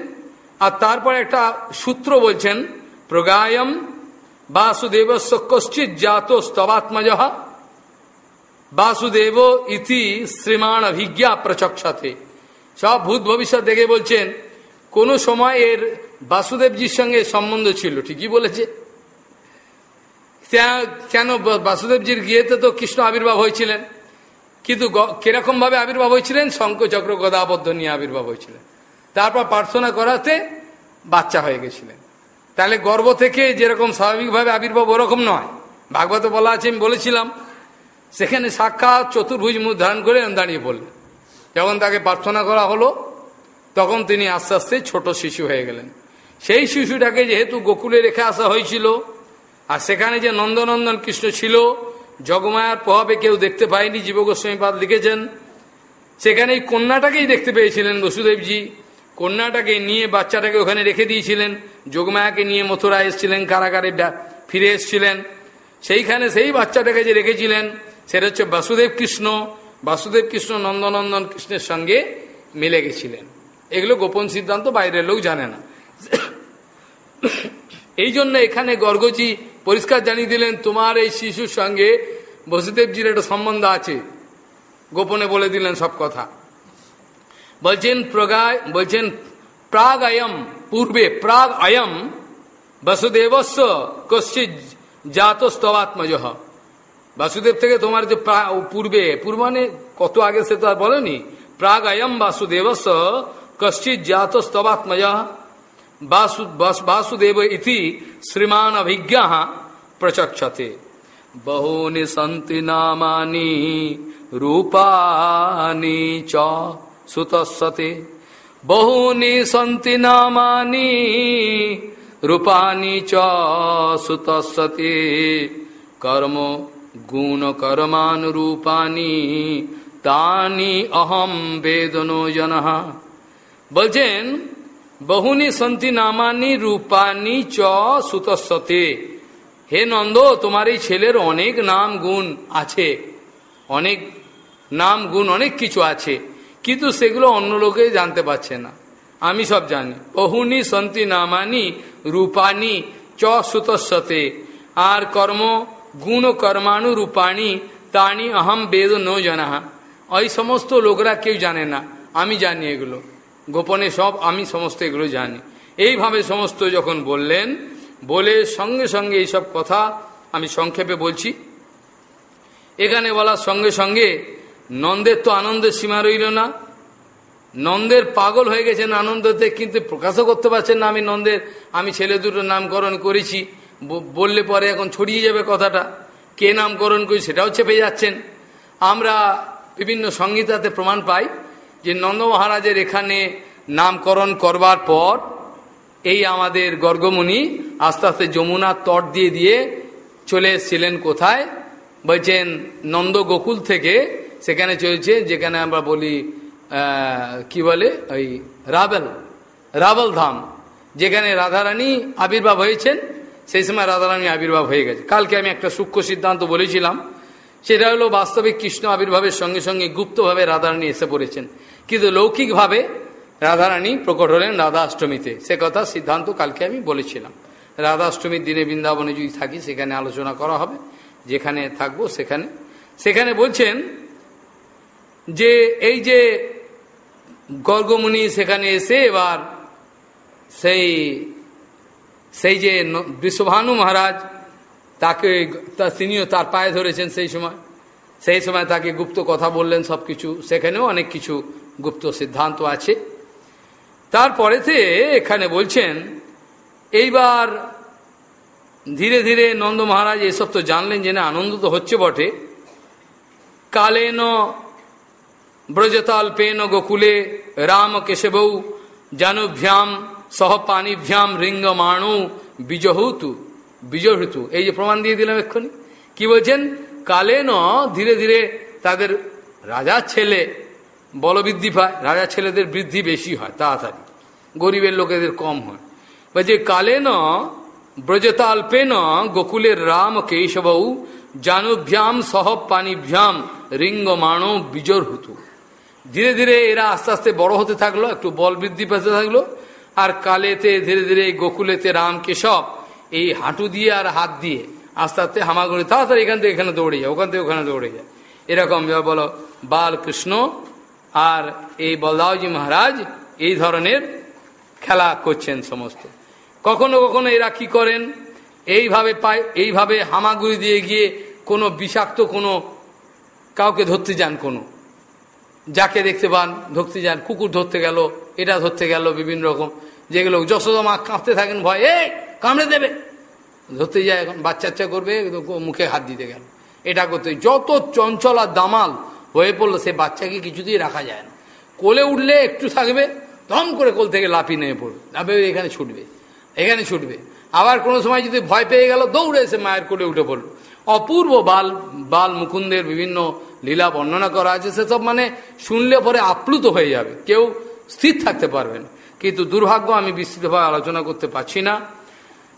[SPEAKER 1] আর তারপর একটা সূত্র বলছেন, প্রগায়ম বাসুদেবস্য কশ্চিৎ জাত স্তবাত্মজ বাসুদেব ইতি শ্রীমান অভিজ্ঞা প্রচক্ষতে। সব ভূত ভবিষ্যৎ দেখে বলছেন কোন সময় এর বাসুদেবজির সঙ্গে সম্বন্ধ ছিল, ঠিকই বলেছে। কেন বাসুদেবজির গিয়েতে তো কৃষ্ণ আবির্ভাব হয়েছিলেন, কিন্তু কীরকম ভাবে আবির্ভাব হয়েছিলেন? শঙ্খ, চক্র গদাবদ্ধ নিয়ে আবির্ভাব হয়েছিলেন। তারপর প্রার্থনা করাতে বাচ্চা হয়ে গেছিলেন। তাহলে গর্ব থেকে যেরকম স্বাভাবিকভাবে আবির্ভাব ওরকম নয়। ভাগবত বলা আছে, আমি বলেছিলাম, সেখানে সাক্ষাৎ চতুর্ভুজ মুখ ধারণ করে দাঁড়িয়ে পড়লেন। যখন তাকে প্রার্থনা করা হলো তখন তিনি আস্তে আস্তে ছোট শিশু হয়ে গেলেন। সেই শিশুটাকে যেহেতু গোকুলে রেখে আসা হয়েছিল, আর সেখানে যে নন্দনন্দন কৃষ্ণ ছিল, জগমায়ার প্রভাবে কেউ দেখতে পায়নি জীব গোস্বামীপাদ লিখেছেন। সেখানে এই কন্যাটাকেই দেখতে পেয়েছিলেন বসুদেবজি। কন্যাটাকে নিয়ে বাচ্চাটাকে ওখানে রেখে দিয়েছিলেন। যোগমায়াকে নিয়ে মথুরা এসেছিলেন, কারাগারে ফিরে এসছিলেন। সেইখানে সেই বাচ্চাটাকে যে রেখেছিলেন, সেটা হচ্ছে বাসুদেব কৃষ্ণ। বাসুদেব কৃষ্ণ নন্দনন্দন কৃষ্ণের সঙ্গে মিলে গেছিলেন। এগুলো গোপন সিদ্ধান্ত, বাইরের লোক জানে না। এই জন্য এখানে গর্গজি পরিষ্কার জানিয়ে দিলেন, তোমার এই শিশুর সঙ্গে বসুদেবজির একটা সম্বন্ধ আছে। গোপনে বলে দিলেন সব কথা। বলছেন, প্রগায়, বলছেন প্রাগ আয়ম পূর্বে প্রাগ আয়ম বসুদেবস্ব জাত স্তবাত্মজ বাসুদেব থেকে তোমার যে পূর্বে, পূর্ব মানে কত আগে সে তো আর বলেনি প্রাগ আয়ম বাসুদেবস্ব কশ্চিৎ জাত স্তবাত্মজ বাসুদেব ইতি শ্রীমান অভিজ্ঞা প্রচক্ষতে বহूनि সন্তি নামানি রূপানি চ সুতস্বতে বহूनि সন্তি নামানি রূপানি চ সুতস্বতে কর্ম গুণ কর্মানুরূপানি তানি অহম বেদনো জন বলছেন, বহুনি সন্তি নামানি রূপানি চ সুতস্বতে। হে নন্দ, তোমার এই ছেলের অনেক নাম গুণ আছে। অনেক নাম গুণ, অনেক কিছু আছে। কিন্তু সেগুলো অন্য লোকে জানতে পারছে না। আমি সব জানি। বহুনি সন্তি নামানি রূপানি চ সুতস্বতে। আর কর্ম গুণ কর্মাণু রূপাণী তানি অহম বেদ ন জানা ওই সমস্ত লোকরা কেউ জানে না। আমি জানি এগুলো। গোপনে সব আমি সমস্ত এগুলো জানি। এইভাবে সমস্ত যখন বললেন, বলে সঙ্গে সঙ্গে এইসব কথা আমি সংক্ষেপে বলছি। এখানে বলার সঙ্গে সঙ্গে নন্দের তো আনন্দের সীমা রইল না। নন্দের পাগল হয়ে গেছেন আনন্দতে, কিন্তু প্রকাশও করতে পারছেন না আমি নন্দের। আমি ছেলে দুটোর নামকরণ করেছি। বললে পরে এখন ছড়িয়ে যাবে কথাটা। কে নামকরণ করি সেটাও চেপে যাচ্ছেন। আমরা বিভিন্ন সংগীতাতে প্রমাণ পাই। যে নন্দ মহারাজের এখানে নামকরণ করবার পর এই আমাদের গর্গমুনি আস্তে আস্তে যমুনার তট দিয়ে দিয়ে চলে এসেছিলেন কোথায়? বলছেন নন্দ গোকুল থেকে সেখানে চলছে, যেখানে আমরা বলি কি বলে? ওই রাবেল, রাবল ধাম, যেখানে রাধারানী আবির্ভাব হয়েছেন। সেই সময় রাধারানী আবির্ভাব হয়ে গেছে। কালকে আমি একটা সূক্ষ্ম সিদ্ধান্ত বলেছিলাম সেটা হলো বাস্তবিক কৃষ্ণ আবির্ভাবের সঙ্গে সঙ্গে গুপ্তভাবে রাধারানী এসে পড়েছেন। কিন্তু লৌকিকভাবে রাধারানী প্রকট হলেন রাধা অষ্টমীতে। সে কথা সিদ্ধান্ত কালকে আমি বলেছিলাম। রাধা অষ্টমীর দিনে বৃন্দাবনে যদি থাকি, সেখানে আলোচনা করা হবে। যেখানে থাকব, সেখানে। সেখানে বলছেন যে, এই যে গর্গমুনি সেখানে এসে এবার সেই সেই যে বিশ্বভানু মহারাজ তাকে তিনিও তার পায়ে ধরেছেন সেই সময়। সেই সময় তাকে গুপ্ত কথা বললেন সব কিছু সেখানেও অনেক কিছু গুপ্ত সিদ্ধান্ত আছে। তারপরেতে এখানে বলছেন, এইবার ধীরে ধীরে নন্দ মহারাজ এসব তো জানলেন যে না, আনন্দ তো হচ্ছে বটে। কালেন ব্রজতাল পেন গোকুলে রাম কেশবৌ, জানুভ্যাম সহ পানিভ্যাম রিঙ্গমাণু বিজহুতু। বিজহৃতু এই যে প্রমাণ দিয়ে দিলাম এক্ষুনি। কি বলছেন? কালেন ধীরে ধীরে তাদের রাজার ছেলে বলবৃদ্ধি পায়, রাজার ছেলেদের বৃদ্ধি বেশি হয়, তাড়াতাড়ি। গরিবের লোকেদের কম হয়। বলছে, কালেন ব্রজতাল্পেন গোকুলের রাম কেশবৌ জানুভ্যাম সহ পানিভ্যাম রিঙ্গমাণু বিজর হুতু। ধীরে ধীরে এরা আস্তে আস্তে বড় হতে থাকল, একটু বল বৃদ্ধি পেতে থাকল। আর কালেতে ধীরে ধীরে গোকুলেতে রাম কেশব এই হাঁটু দিয়ে আর হাত দিয়ে আস্তে আস্তে হামাগুড়ি, তাড়াতাড়ি এখান থেকে এখানে দৌড়ে যায় ওখান থেকে ওখানে দৌড়ে যায় এরকম বলো বালকৃষ্ণ আর এই বলদাওজি মহারাজ এই ধরনের খেলা করছেন সমস্ত। কখনো কখনো এরা কি করেন? এইভাবে পায়, এইভাবে হামাগুড়ি দিয়ে গিয়ে কোনো বিষাক্ত কোনো কাউকে ধরতে যান কোনো। যাকে দেখতে পান, ধরতে যান, কুকুর ধরতে গেল, এটা ধরতে গেল, বিভিন্ন রকম। যেগুলো যশোদা মা কাঁপতে থাকেন, ভয়, এই! কামড়ে দেবে। ধরতে যায় এখন, বাচ্চা বাচ্চা করবে মুখে হাত দিতে গেল। এটা করতে যত চঞ্চল আর দামাল হয়ে পড়ল, সে বাচ্চাকে কিছুতেই রাখা যায় না। কোলে উঠলে একটু থাকবে দম করে কোল থেকে লাফি নিয়ে পড়বে। লাফে এখানে ছুটবে এখানে ছুটবে। আবার কোনো সময় যদি ভয় পেয়ে গেল, দৌড়ে এসে মায়ের কোলে উঠে পড়ল। অপূর্ব বাল বাল মুকুন্দের বিভিন্ন লীলা বর্ণনা করা আছে। সেসব মানে শুনলে পরে আপ্লুত হয়ে যাবে। কেউ স্থির থাকতে পারবে না। কিন্তু দুর্ভাগ্য, আমি বিস্তৃতভাবে আলোচনা করতে পারছি না।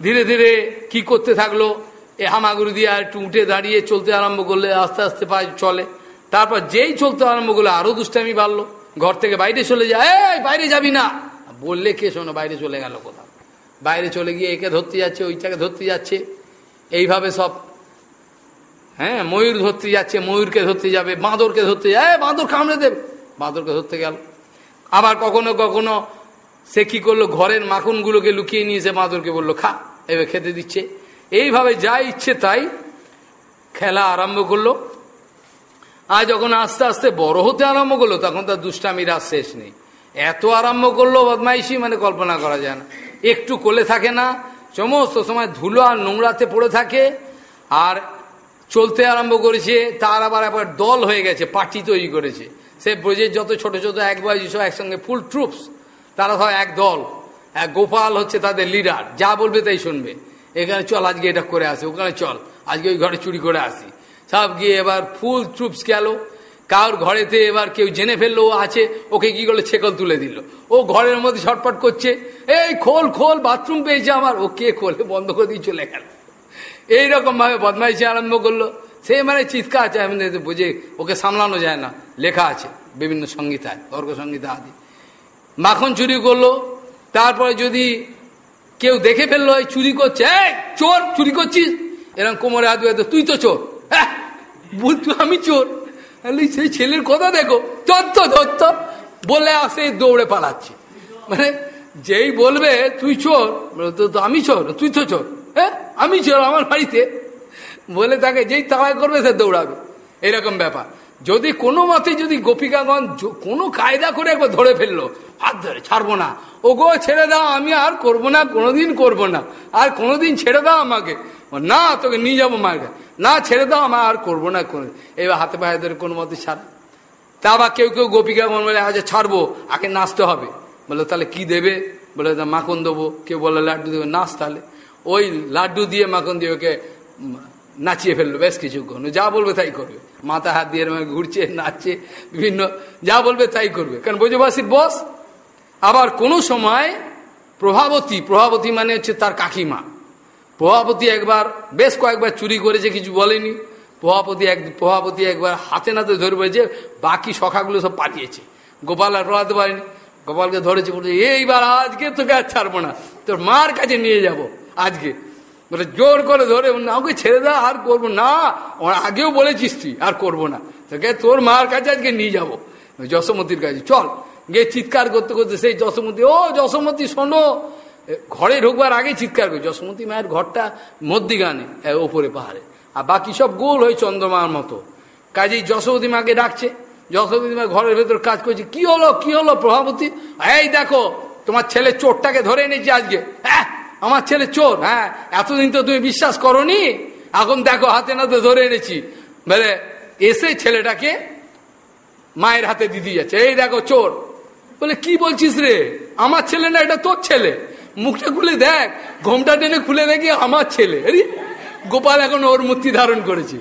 [SPEAKER 1] ধীরে ধীরে কি করতে থাকল? এ হামাগুড়ি দিয়ে আর একটু উঠে দাঁড়িয়ে চলতে আরম্ভ করলে, আস্তে আস্তে পায়ে চলে। তারপর যেই চলতে আরম্ভ করলে আরও দুষ্টামি বাড়লো। ঘর থেকে বাইরে চলে যায়, এই, বাইরে যাবি না! বললে কে শোনো, বাইরে চলে গেল কোথাও? বাইরে চলে গিয়ে একে ধরতে যাচ্ছে, ওইটাকে ধরতে যাচ্ছে। এইভাবে সব হ্যাঁ ময়ূর ধরতে যাচ্ছে, ময়ূরকে ধরতে যাবে, বাঁদরকে ধরতে যায় বাঁদর কামড়ে দেবে! বাঁদরকে ধরতে গেল। আবার কখনো কখনো সে কি করল? ঘরের মাখনগুলোকে লুকিয়ে নিয়ে সে বাঁদরকে বলল, খা, এবার খেতে দিচ্ছে। এইভাবে যা ইচ্ছে তাই খেলা আরম্ভ করল। আর যখন আস্তে আস্তে বড় হতে আরম্ভ করল, তখন তার দুষ্টামির আর শেষ নেই। এত আরম্ভ করল বদমাইশি মানে কল্পনা করা যায় না। একটু কোলে থাকে না, সমস্ত সময় ধুলো আর নোংরাতে পড়ে থাকে, আর চলতে আরম্ভ করেছে, তার আবার আবার দল হয়ে গেছে, পার্টি তৈরি করেছে। সে ব্রজের যত ছোট ছোট এক বয়সী একসঙ্গে ফুল ট্রুপস তারা সব এক দল, এক গোপাল হচ্ছে তাদের লিডার যা বলবে তাই শুনবে। এখানে চল, আজকে এটা করে আসি, ওখানে চল, আজকে ওই ঘরে চুরি করে আসি। সব গিয়ে এবার ফুল ট্রুপস গেল, কার ঘরেতে এবার কেউ জেনে ফেলল ও আছে, ওকে কি করল, ছেকল তুলে দিল। ও ঘরের মধ্যে ছটপট করছে, এই খোল খোল বাথরুম পেয়েছে আমার। ও কে খোলে, বন্ধ করে দিয়ে চলে গেল। এইরকম ভাবে বদমাইশি আরম্ভ করল। সে মানে চিৎকার আছে, আমি বুঝে, ওকে সামলানো যায় না। লেখা আছে, বিভিন্ন সংগীতায় তর্ক সংগীতা আদি। মাখন চুরি করল, তারপরে যদি কেউ দেখে ফেলল, এই চুরি করছে চোর, চুরি করছিস? এরকম কোমরে আদু হাত তুই তো চোর হ্যাঁ বলতো আমি চোর। সেই ছেলের কথা দেখো ধরতো ধরতো বলে আসে দৌড়ে পালাচ্ছে। মানে যেই বলবে, তুই চোর তো আমি চোর, তুই তো চোর হ্যাঁ আমি চোর আমার বাড়িতে। বলে তাকে যেই তাড়াই করবে, সে দৌড়াবে। এরকম ব্যাপার। যদি কোনো মতে যদি গোপিকাগণ কোনো কায়দা করে একবার ধরে ফেলল, হাত ধরে, ছাড়বো না। ও গো ছেড়ে দাও, আমি আর করব না, কোনোদিন করব না। আর কোনোদিন ছেড়ে দাও আমাকে। না, তোকে নিয়ে যাব মায়ের না, ছেড়ে দাও আমার আর করব না কোনো এবার হাতে পায়ে ধরে কোনো মতে ছাড়। তা আবার কেউ কেউ গোপিকাগণ বলে আচ্ছা ছাড়বো, আগে নাচতে হবে। বলে, তাহলে কি দেবে? বলে মাখন দেবো। কেউ বলে, লাড্ডু দেবে। নাচ তাহলে। ওই লাড্ডু দিয়ে মাখন দিয়ে ওকে নাচিয়ে ফেলল, বেশ কিছুক্ষণ যা বলবে তাই করবে। মাথা হাত দিয়ে ঘুরছে, নাচছে, বিভিন্ন যা বলবে তাই করবে। কারণ ব্রজবাসীর বস, আবার কোনো সময় প্রভাবতী প্রভাবতী মানে হচ্ছে তার কাকিমা। প্রভাবতী একবার, বেশ কয়েকবার চুরি করেছে, কিছু বলেনি। প্রভাপতি এক প্রভাপতি একবার হাতে নাতে ধরবে যে বাকি সখাগুলো সব পাঠিয়েছে। গোপাল আর পড়াতে পারেনি গোপালকে ধরেছে, বলছে, এইবার আজকে তোকে আর ছাড়বো না। তোর মার কাছে নিয়ে যাব, আজকে। বলে, জোর করে ধরে, না, ওকে ছেড়ে দাও আর করব না। ওর আগেও বলেছিস তুই, আর করব না। তোকে তোর মার কাছে আজকে নিয়ে যাব। যশোমতির কাছে, চল। গিয়ে চিৎকার করতে করতে সেই যশোমতি, ও যশোমতি, শোনো। ঘরে ঢুকবার আগে চিৎকার করে, যশোমতী মায়ের ঘরটা মধ্যিগানে ওপরে পাহাড়ে। আর বাকি সব গোল হয়ে চন্দ্রমার মতো। কাজেই যশোমতী মাকে ডাকছে। যশোমতী মা ঘরের ভেতর কাজ করছে, কি হলো কি হলো প্রভাবতী? এই দেখো, তোমার ছেলে চোরটাকে ধরে এনেছি আজকে। হ্যাঁ আমার ছেলে চোর হ্যাঁ? এতদিন তো তুমি বিশ্বাস করনি? এখন দেখো, হাতে নাতে ধরে এনেছি। বলে, এসে ছেলেটাকে মায়ের হাতে দিদি যাচ্ছে। এই দেখো, চোর। বলে, কি বলছিস রে? আমার ছেলে না, এটা তোর ছেলে। মুখটা খুলে দেখ। ঘোমটা টেনে খুলে দেখি, আমার ছেলে। গোপাল এখন ওর মূর্তি ধারণ করেছে।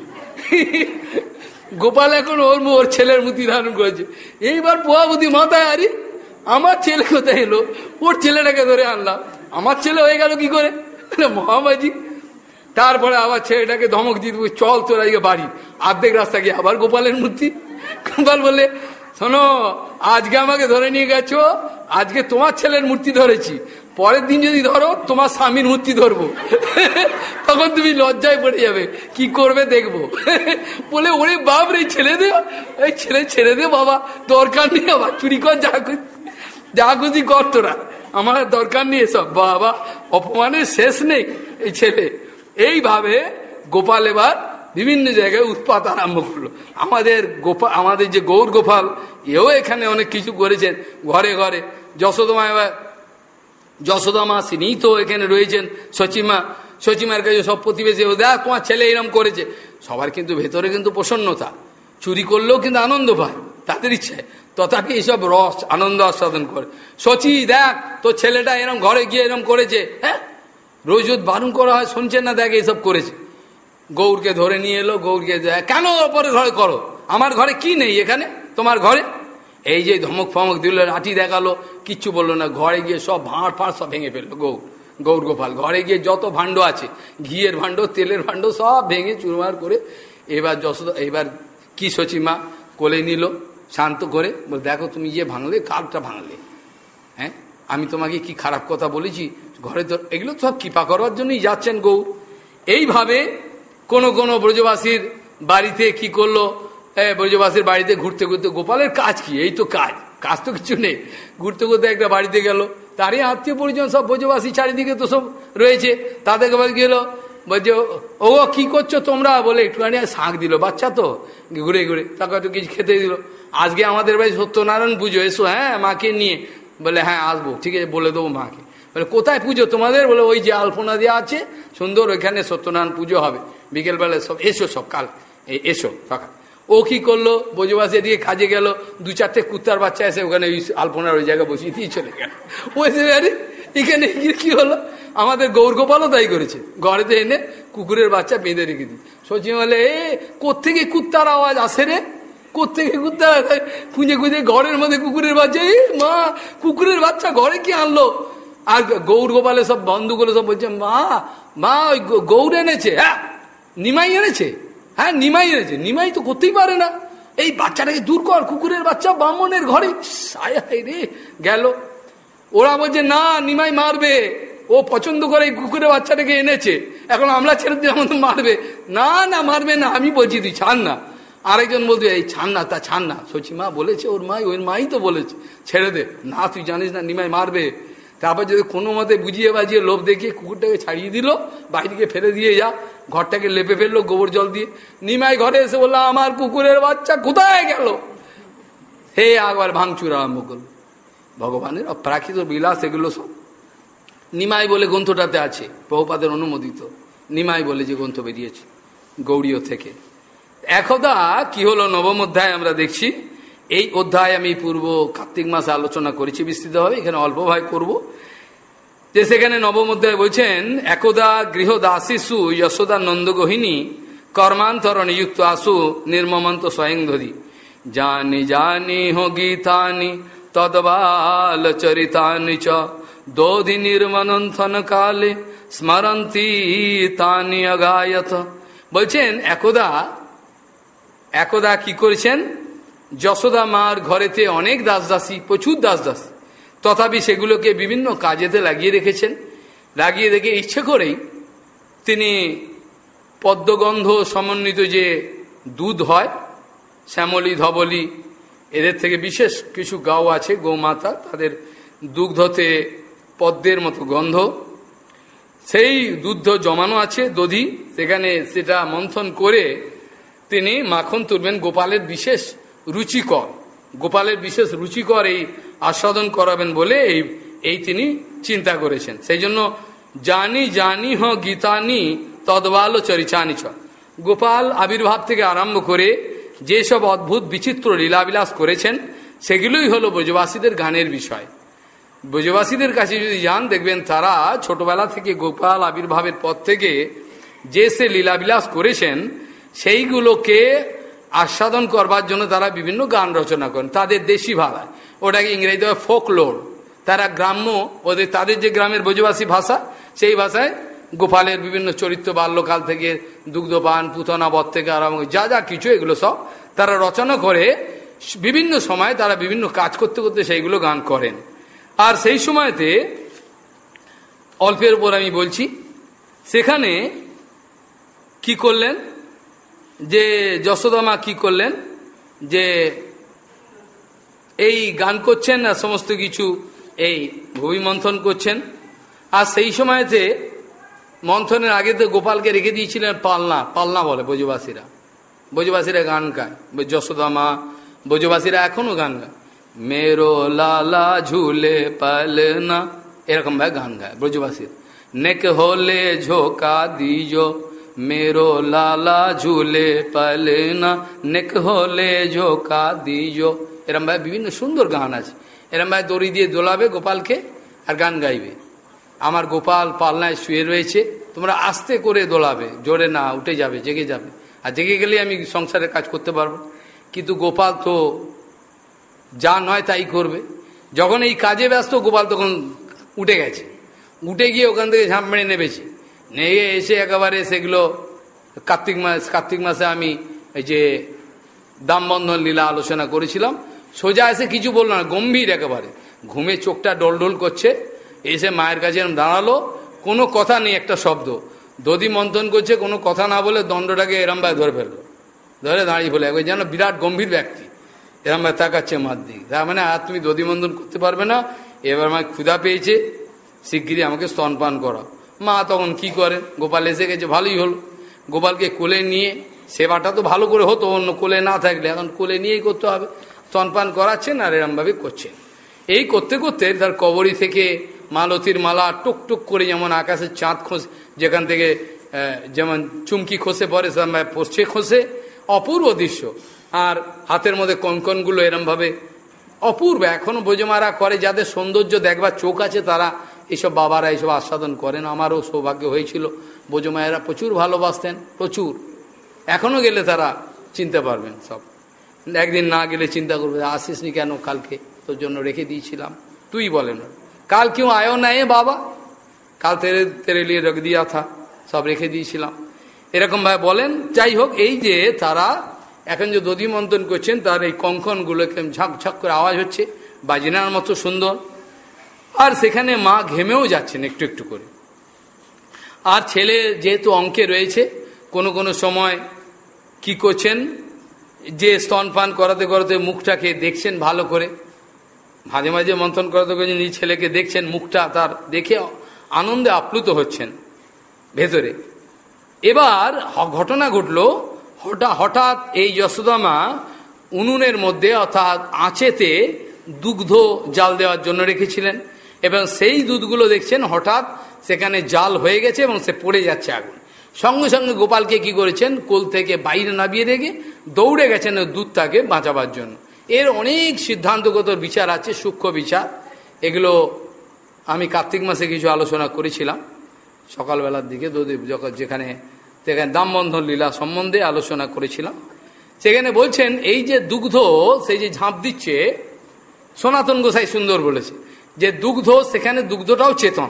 [SPEAKER 1] গোপাল এখন ওর ওর ছেলের মূর্তি ধারণ করেছে। এইবার পোহাবতী মাথায় আরে, আমার ছেলে কোথায় এলো? ওর ছেলেটাকে ধরে আনলাম। আমার ছেলে হয়ে গেল কি করে? মহামাজি তারপরে আবার ছেলেটাকে ধমক দিয়ে দেবো চল তোর আজকে বাড়ি। আর্ধেক রাস্তা গিয়ে আবার গোপালের মূর্তি। গোপাল বলে শোনো, আজকে আমাকে ধরে নিয়ে গেছো, আজকে তোমার ছেলের মূর্তি ধরেছি। পরের দিন যদি ধরো, তোমার স্বামীর মূর্তি ধরবো। তখন তুমি লজ্জায় পড়ে যাবে। কি করবে দেখব? বলে, ওরে বাপ রে ছেড়ে দে ছেলে ছেড়ে দে বাবা, দরকার নেই আবার, চুরি কর যা যা খুশি কর তোরা। আমার দরকার নেই এসব। বাবা, অপমানের শেষ নেই এই ছেলে। এইভাবে গোপাল এবার বিভিন্ন জায়গায় উৎপাত আরম্ভ করল। আমাদের গোপাল আমাদের যে গৌর গোপাল, এও এখানে অনেক কিছু করেছেন ঘরে ঘরে। যশোদমা এবার যশোদামা তিনি তো এখানে রয়েছেন, সচিমা। সচিমার কাছে সব প্রতিবেশী দেখ, তোমার ছেলে এরম করেছে। সবার কিন্তু ভেতরে কিন্তু প্রসন্নতা। চুরি করলেও কিন্তু আনন্দ পায়। তাদের ইচ্ছে। তথাপি এইসব রস, আনন্দ আস্বাদন করে। সচি দেখ, তোর ছেলেটা এরম ঘরে গিয়ে এরম করেছে হ্যাঁ? রোজ রোজ বারণ করা হয়, শুনছেন না? দেখ এইসব করেছে। গৌরকে ধরে নিয়ে এলো, গৌরকে কেন ওপরে ঘরে করো? আমার ঘরে কি নেই এখানে? তোমার ঘরে? এই যে ধমক ফমক দিল লাঠি দেখাল, কিচ্ছু বলল না। ঘরে গিয়ে সব ভাঁড় ফাঁড় সব ভেঙে ফেলল, গৌর গৌর গোপাল। ঘরে গিয়ে যত ভাণ্ড আছে, ঘিয়ের ভাণ্ড, তেলের ভাণ্ড, সব ভেঙে চুরমার করে, এবার যশোদা, এবার কি সচিমা কোলে নিল শান্ত করে বল, দেখো তুমি যে ভাঙলে কারটা ভাঙলে। হ্যাঁ? আমি তোমাকে কি খারাপ কথা বলেছি? ঘরে তো এগুলো সব কৃপা করার জন্যই যাচ্ছেন গৌর এইভাবে কোন কোন ব্রজবাসীর বাড়িতে কি করল? ব্রজবাসীর বাড়িতে ঘুরতে ঘুরতে গোপালের কাজ কি? এই তো কাজ। কাজ তো কিছু নেই। ঘুরতে ঘুরতে একটা বাড়িতে গেল। তারই আত্মীয় পরিজন সব ব্রজবাসী চারিদিকে তো সব রয়েছে। তাদেরকে বাড়ি গেল বলছে ও কি করছ তোমরা? বলে একটুখানি শাঁখ দিল। বাচ্চা তো। ঘুরে ঘুরে তাকে একটু কিছু খেতে দিল। আজকে আমাদের বাড়ি সত্যনারায়ণ পুজো, এসো হ্যাঁ মাকে নিয়ে। বলে হ্যাঁ আসব। ঠিক আছে, বলে দেবো মাকে। বলে, কোথায় পুজো তোমাদের? বলে, ওই যে আলপনা দেওয়া আছে, সুন্দর, ওইখানে সত্যনারায়ণ পুজো হবে। বিকেলবেলা সব, এসো সব কাল এসো সকাল। ও কি করল? বোঝবাসী এদিকে কাজে গেল, দু চারটে কুত্তার বাচ্চা এসে ওখানে ওই আলপনার ওই জায়গায় বসিয়ে দিয়ে চলে গেল। ও এসে, আরে, এখানে কি হলো? আমাদের গৌরগোপালও তাই করেছে। ঘরেতে এনে কুকুরের বাচ্চা বেঁধে রেখে দিই সচিন বলে, এ কোথেকে কুত্তার আওয়াজ আসে রে? কোথেকে কুত্তার খুঁজে খুঁজে ঘরের মধ্যে কুকুরের বাচ্চা। মা, কুকুরের বাচ্চা ঘরে কি আনলো? আর গৌর গোপালে সব বন্ধুগুলো সব বলছে, মা মা, ওই গৌর এনেছে। হ্যাঁ নিমাই এনেছে। হ্যাঁ নিমাই এনেছে। নিমাই তো করতেই পারে না। এই বাচ্চাটাকে দূর কর, কুকুরের বাচ্চা বামনের ঘরে। রে, গেল। ওরা বলছে, না, নিমাই মারবে। ও পছন্দ করে এই কুকুরের বাচ্চাটাকে এনেছে। এখন আমরা ছেড়ে দিয়ে আমাদের মারবে। না না, মারবে না, আমি বলছি, তুই ছাড় না। আরেকজন বলতে, এই ছাড় না, তা ছাড় না। মা বলেছে, ওর মাই ওর মাই তো বলেছে, ছেড়ে দে। না, তুই জানিস না, নিমাই মারবে। তারপর যদি কোনো মতে বুঝিয়ে বাজিয়ে লোভ দেখিয়ে কুকুরটাকে ছাড়িয়ে দিল বাইরে ফেলে দিয়ে যা, ঘরটাকে লেপে ফেলল গোবর জল দিয়ে। নিমাই ঘরে এসে বলল, আমার কুকুরের বাচ্চা কোথায় গেল? হে একবার ভাঙচুর আরম্ভ করল। ভগবানের অপ্রাকৃত বিলাস, এগুলো সব। নিমাই বলে, গ্রন্থটাতে আছে বহুপাদের অনুমোদিত। নিমাই বলে যে গ্রন্থ বেরিয়েছে, গৌড়ীয় থেকে। একদা কি হলো? নবম অধ্যায় আমরা দেখছি। এই অধ্যায় আমি পূর্ব কার্তিক মাসে আলোচনা করেছি বিস্তৃতভাবে এখানে অল্প ভাই করব। যে সেখানে নবম অধ্যায় বলছেন, একদা গৃহদাসিসু যশোদা নন্দগোহিনী কর্মান্তর নিযুক্ত আসু নির্মমন্ত স্বয়ং ধরি। জানি জানি হো গীতানি, তদবাল চরিতানি চ। দোধি নির্মনন্থন কালে স্মরন্তি তানি অগায়ত। বলছেন, একদা একদা কি করেছেন? যশোদা মার ঘরেতে অনেক দাস দাসী প্রচুর দাস দাসী তথাপি সেগুলোকে বিভিন্ন কাজেতে লাগিয়ে রেখেছেন। লাগিয়ে রেখে ইচ্ছে করেই তিনি পদ্মগন্ধ সমন্বিত যে দুধ হয়, শ্যামলি, ধবলি, এদের থেকে বিশেষ কিছু গাও আছে, গৌমাতা, তাদের দুগ্ধতে পদ্মের মতো গন্ধ। সেই দুধ জমানো আছে দধি, সেখানে সেটা মন্থন করে তিনি মাখন তুলবেন গোপালের বিশেষ রুচিকর। গোপালের বিশেষ রুচিকর এই আস্বাদন করাবেন বলে এই এই তিনি চিন্তা করেছেন। সেই জন্য জানি জানি হ, গীতানি, তদবাল চরিচানি ছ গোপাল আবির্ভাব থেকে আরম্ভ করে যেসব অদ্ভুত, বিচিত্র লীলাবিলাস করেছেন, সেগুলোই হলো ব্রজবাসীদের গানের বিষয়। ব্রজবাসীদের কাছে যদি যান, দেখবেন তারা ছোটবেলা থেকে গোপাল আবির্ভাবের পর থেকে যে সে লীলাবিলাস করেছেন সেইগুলোকে আস্বাদন করবার জন্য তারা বিভিন্ন গান রচনা করেন। তাদের দেশি ভাষায় ওটাকে ইংরেজিতে ফোক লোড তারা গ্রাম্য ওদের তাদের যে গ্রামের ব্রজবাসী ভাষা, সেই ভাষায় গোপালের বিভিন্ন চরিত্র বাল্যকাল থেকে দুগ্ধপান পুতনা বধ থেকে আরম্ভ যা যা কিছু এগুলো সব তারা রচনা করে। বিভিন্ন সময় তারা বিভিন্ন কাজ করতে করতে সেইগুলো গান করেন। আর সেই সময়তে অল্পের উপর আমি বলছি, সেখানে কি করলেন? যে যশোদামা কি করলেন? যে এই গান করছেন আর সমস্ত কিছু এই ভূমি মন্থন করছেন। আর সেই সময়তে মন্থনের আগে তো গোপালকে রেখে দিয়েছিলেন পালনা পালনা বলে ব্রজবাসীরা। ব্রজবাসীরা গান গায়। যশোদামা, ব্রজবাসীরা এখনও গান গায়। মেরো লালা ঝুলে পালনা এরকম ভাবে গান গায় ব্রজবাসীর। নেক হলে ঝোকা দিজো মেরো লালা ঝুলে পালনা নেক হলে ঝোকা দিজো এরম ভাবে বিভিন্ন সুন্দর গান আছে এরম ভাবে দড়ি দিয়ে দোলাবে গোপালকে আর গান গাইবে আমার গোপাল পালনায় শুয়ে রয়েছে তোমরা আস্তে করে দোলাবে জোরে না উঠে যাবে জেগে যাবে আর জেগে গেলে আমি সংসারের কাজ করতে পারব কিন্তু গোপাল তো যা নয় তাই করবে যখন এই কাজে ব্যস্ত গোপাল তখন উঠে গেছে উঠে গিয়ে ওখান থেকে ঝাঁপ মেরে নেবেছে নেয়ে এসে একেবারে সেগুলো কার্তিক মাস, কার্তিক মাসে আমি এই যে দামবন্ধন লীলা আলোচনা করেছিলাম, সোজা এসে কিছু বলল না, গম্ভীর একেবারে। ঘুমে চোখটা ডলডল করছে, এসে মায়ের কাছে দাঁড়াল, কোনো কথা নেই একটা শব্দ। দধি মন্থন করছে, কোনো কথা না বলে দণ্ডটাকে এরমভাবে ধরে ফেলল। ধরে দাঁড়িয়ে ফেলে একবার যেন বিরাট গম্ভীর ব্যক্তি। এরমভাবে তাকাচ্ছে মার দিক। তার মানে আর তুমি দধি মন্থন করতে পারবে না, এবার আমার ক্ষুধা পেয়েছে, শিগগিরই আমাকে স্তনপান করা মা তখন কি করেন গোপাল এসে গেছে, ভালোই হলো। গোপালকে কোলে নিয়ে, সেবাটা তো ভালো করে হতো, অন্য কোলে না থাকলে। এখন কোলে নিয়েই করতে হবে। স্তনপান করাচ্ছেন আর এরমভাবে করছেন। এই করতে করতে তার কবরী থেকে মালতির মালা টুক টুক করে যেমন আকাশের চাঁদ খোঁজ, যেখান থেকে যেমন চুমকি খসে পড়ে সেরকম পড়ছে খসে, অপূর্ব দৃশ্য। আর হাতের মধ্যে কনকনগুলো এরমভাবে অপূর্ব। এখনও বোঝমারা করে, যাদের সৌন্দর্য দেখবার চোখ আছে, তারা এইসব বাবারা এইসব আস্বাদন করেন। আমারও সৌভাগ্য হয়েছিল। বোঝমায়েরা প্রচুর ভালোবাসতেন, প্রচুর। এখনও গেলে তারা চিনতে পারবেন সব। একদিন না গেলে চিন্তা করবে আসিস নি কেন কালকে? তোর জন্য রেখে দিয়েছিলাম। তুই বলেন। কাল কেউ আয়ো নাই বাবা? কাল তেরে তেরে লিয়ে রখ দিয়া থা, সব রেখে দিয়েছিলাম। এরকমভাবে বলেন। যাই হোক, এই যে তারা এখন যে দধি মন্থন করছেন, তার এই কঙ্কনগুলো ঝাঁক ঝাঁক করে আওয়াজ হচ্ছে। বাজিনার মতো সুন্দর। আর সেখানে মা ঘেমেও যাচ্ছেন একটু একটু করে। আর ছেলে যেহেতু অঙ্কে রয়েছে, কোনো কোনো সময় কি করছেন? যে স্তনপান করাতে করাতে মুখটাকে দেখছেন ভালো করে। মাঝে মাঝে মন্থন করাতে করে নিজ ছেলেকে দেখছেন, মুখটা তার দেখে আনন্দে আপ্লুত হচ্ছেন ভেতরে। এবার ঘটনা ঘটল হঠাৎ হঠাৎ এই যশোদামা উনুনের মধ্যে অর্থাৎ আঁচেতে দুগ্ধ জাল দেওয়ার জন্য রেখেছিলেন। এবং সেই দুধগুলো দেখছেন হঠাৎ সেখানে জাল হয়ে গেছে এবং সে পড়ে যাচ্ছে আগুন। সঙ্গে সঙ্গে গোপালকে কি করেছেন? কোল থেকে বাইরে নামিয়ে রেখে দৌড়ে গেছেন দুধটাকে বাঁচাবার জন্য। এর অনেক সিদ্ধান্তগত বিচার আছে, সূক্ষ্ম বিচার। এগুলো আমি কার্তিক মাসে কিছু আলোচনা করেছিলাম। সকালবেলার দিকে যখন যেখানে সেখানে দামবন্ধন লীলা সম্বন্ধে আলোচনা করেছিলাম। সেখানে বলছেন, এই যে দুগ্ধ, সেই যে ঝাঁপ দিচ্ছে, সনাতন গোসাই সুন্দর বলেছে। যে দুগ্ধ, সেখানে দুগ্ধটাও চেতন।